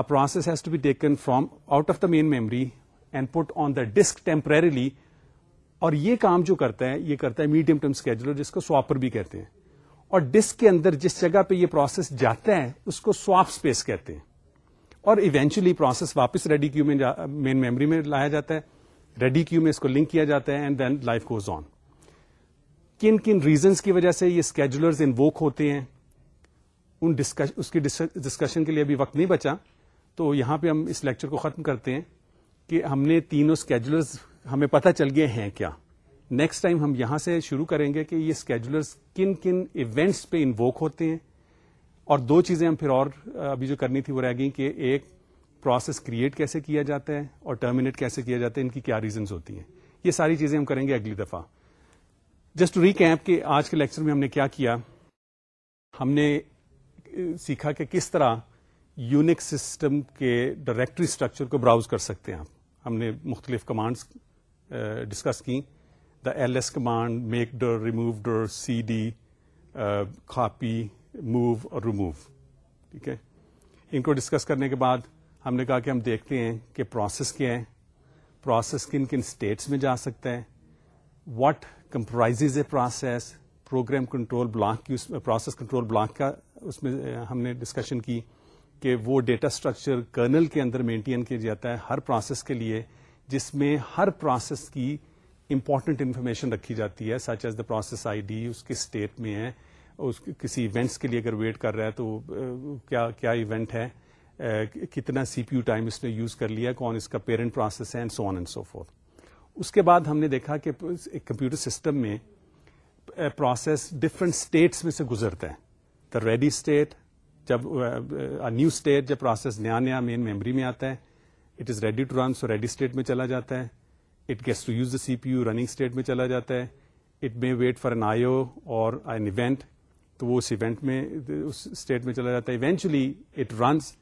a process has to be taken from out of the main memory and put on the disk temporarily اور یہ کام جو کرتا ہے، یہ کرتا ہے میڈیم ٹرم اسکیجولر جس کو سواپر بھی کہتے ہیں۔ اور ڈسک کے اندر جس جگہ پہ یہ پروسیس جاتا ہے، اس کو سواپ اسپیس کہتے ہیں۔ اور ایونچولی پروسیس واپس ریڈی کیو میں مین میموری میں لایا جاتا ہے۔ ریڈی کیو میں اس کو لنک کیا جاتا ہے and then life goes on کن کن ریزنس کی وجہ سے یہ اسکیجولرز انووک ہوتے ہیں؟ ان اس کی ڈسکشن کے لیے ابھی وقت نہیں بچا۔ تو یہاں پہ ہم اس لیکچر کو ختم کرتے ہیں کہ ہم نے تینوں اسکیجولرز ہمیں پتہ چل گئے ہیں کیا۔ نیکسٹ ٹائم ہم یہاں سے شروع کریں گے کہ یہ اسکیجولرس کن کن ایونٹس پہ انووک ہوتے ہیں۔ اور دو چیزیں ہم پھر اور ابھی جو کرنی تھی وہ رہ گئی کہ ایک پروسیس کریٹ کیسے کیا جاتا ہے اور ٹرمینیٹ کیسے کیا جاتا ہے، ان کی کیا ریزنس ہوتی ہیں۔ یہ ساری چیزیں ہم کریں گے اگلی دفعہ۔ جسٹ ٹو ریکیپ کہ آج کے لیکچر میں ہم نے کیا کیا؟ ہم نے سیکھا کہ کس طرح یونک سسٹم کے ڈائریکٹری اسٹرکچر کو براؤز کر سکتے ہیں ہم نے مختلف کمانڈس ڈسکس کی۔ The L S command make dir remove dir C D copy move اور ریموو ٹھیک ہے؟ ان کو ڈسکس کرنے کے بعد ہم نے کہا کہ ہم دیکھتے ہیں کہ پروسیس کیا ہے۔ پروسیس کن کن اسٹیٹس میں جا سکتا ہے۔ What comprise a process program control block کی پروسیس کنٹرول بلاک کا اس میں ہم نے ڈسکشن کی۔ کہ وہ ڈیٹا اسٹرکچر کرنل کے اندر مینٹین کیا جاتا ہے ہر پروسیس کے لیے، جس میں ہر پروسیس کی امپورٹنٹ انفارمیشن رکھی جاتی ہے such as the process I D اس کے اسٹیٹ میں ہے، اس کسی ایونٹس کے لیے اگر ویٹ کر رہا ہے تو کیا کیا ایونٹ ہے؟ کتنا سی پی یو ٹائم اس نے یوز کر لیا، کون اس کا پیرنٹ پروسیس ہے and so on and so forth اس کے بعد ہم نے دیکھا کہ ایک کمپیوٹر سسٹم میں پروسیس ڈفرنٹ اسٹیٹس میں سے گزرتا ہے۔ دا ریڈی اسٹیٹ جب نیو اسٹیٹ جب پروسیس نیا نیا مین میموری میں آتا ہے it is ready to run so ready state میں چلا جاتا ہے۔ It gets to use the C P U running state میں چلا جاتا ہے۔ It may wait for an I O اور این ایونٹ تو وہ اس ایونٹ میں، اس اسٹیٹ میں چلا جاتا ہے۔ Eventually it runs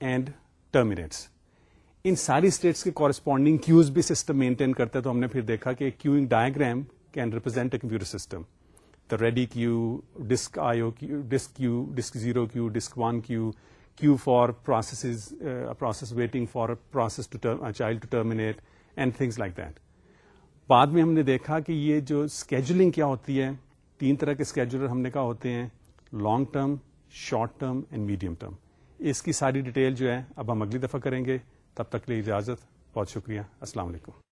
and terminates ان ساری اسٹیٹس کے کورسپونڈنگ کیوز بھی سسٹم مینٹین کرتا ہے۔ تو ہم نے پھر دیکھا کہ queueing diagram can represent a computer system the ready queue disk I O disk queue disk zero queue disk one queue queue for process process waiting for process child to terminate and things like that بعد میں ہم نے دیکھا کہ یہ جو scheduling کیا ہوتی ہے، تین طرح کے اسکیجولر ہم نے کہا ہوتے ہیں long term short term and medium term اس کی ساری ڈیٹیل جو ہے، اب ہم اگلی دفعہ کریں گے۔ تب تک لیے اجازت، بہت شکریہ، السلام علیکم۔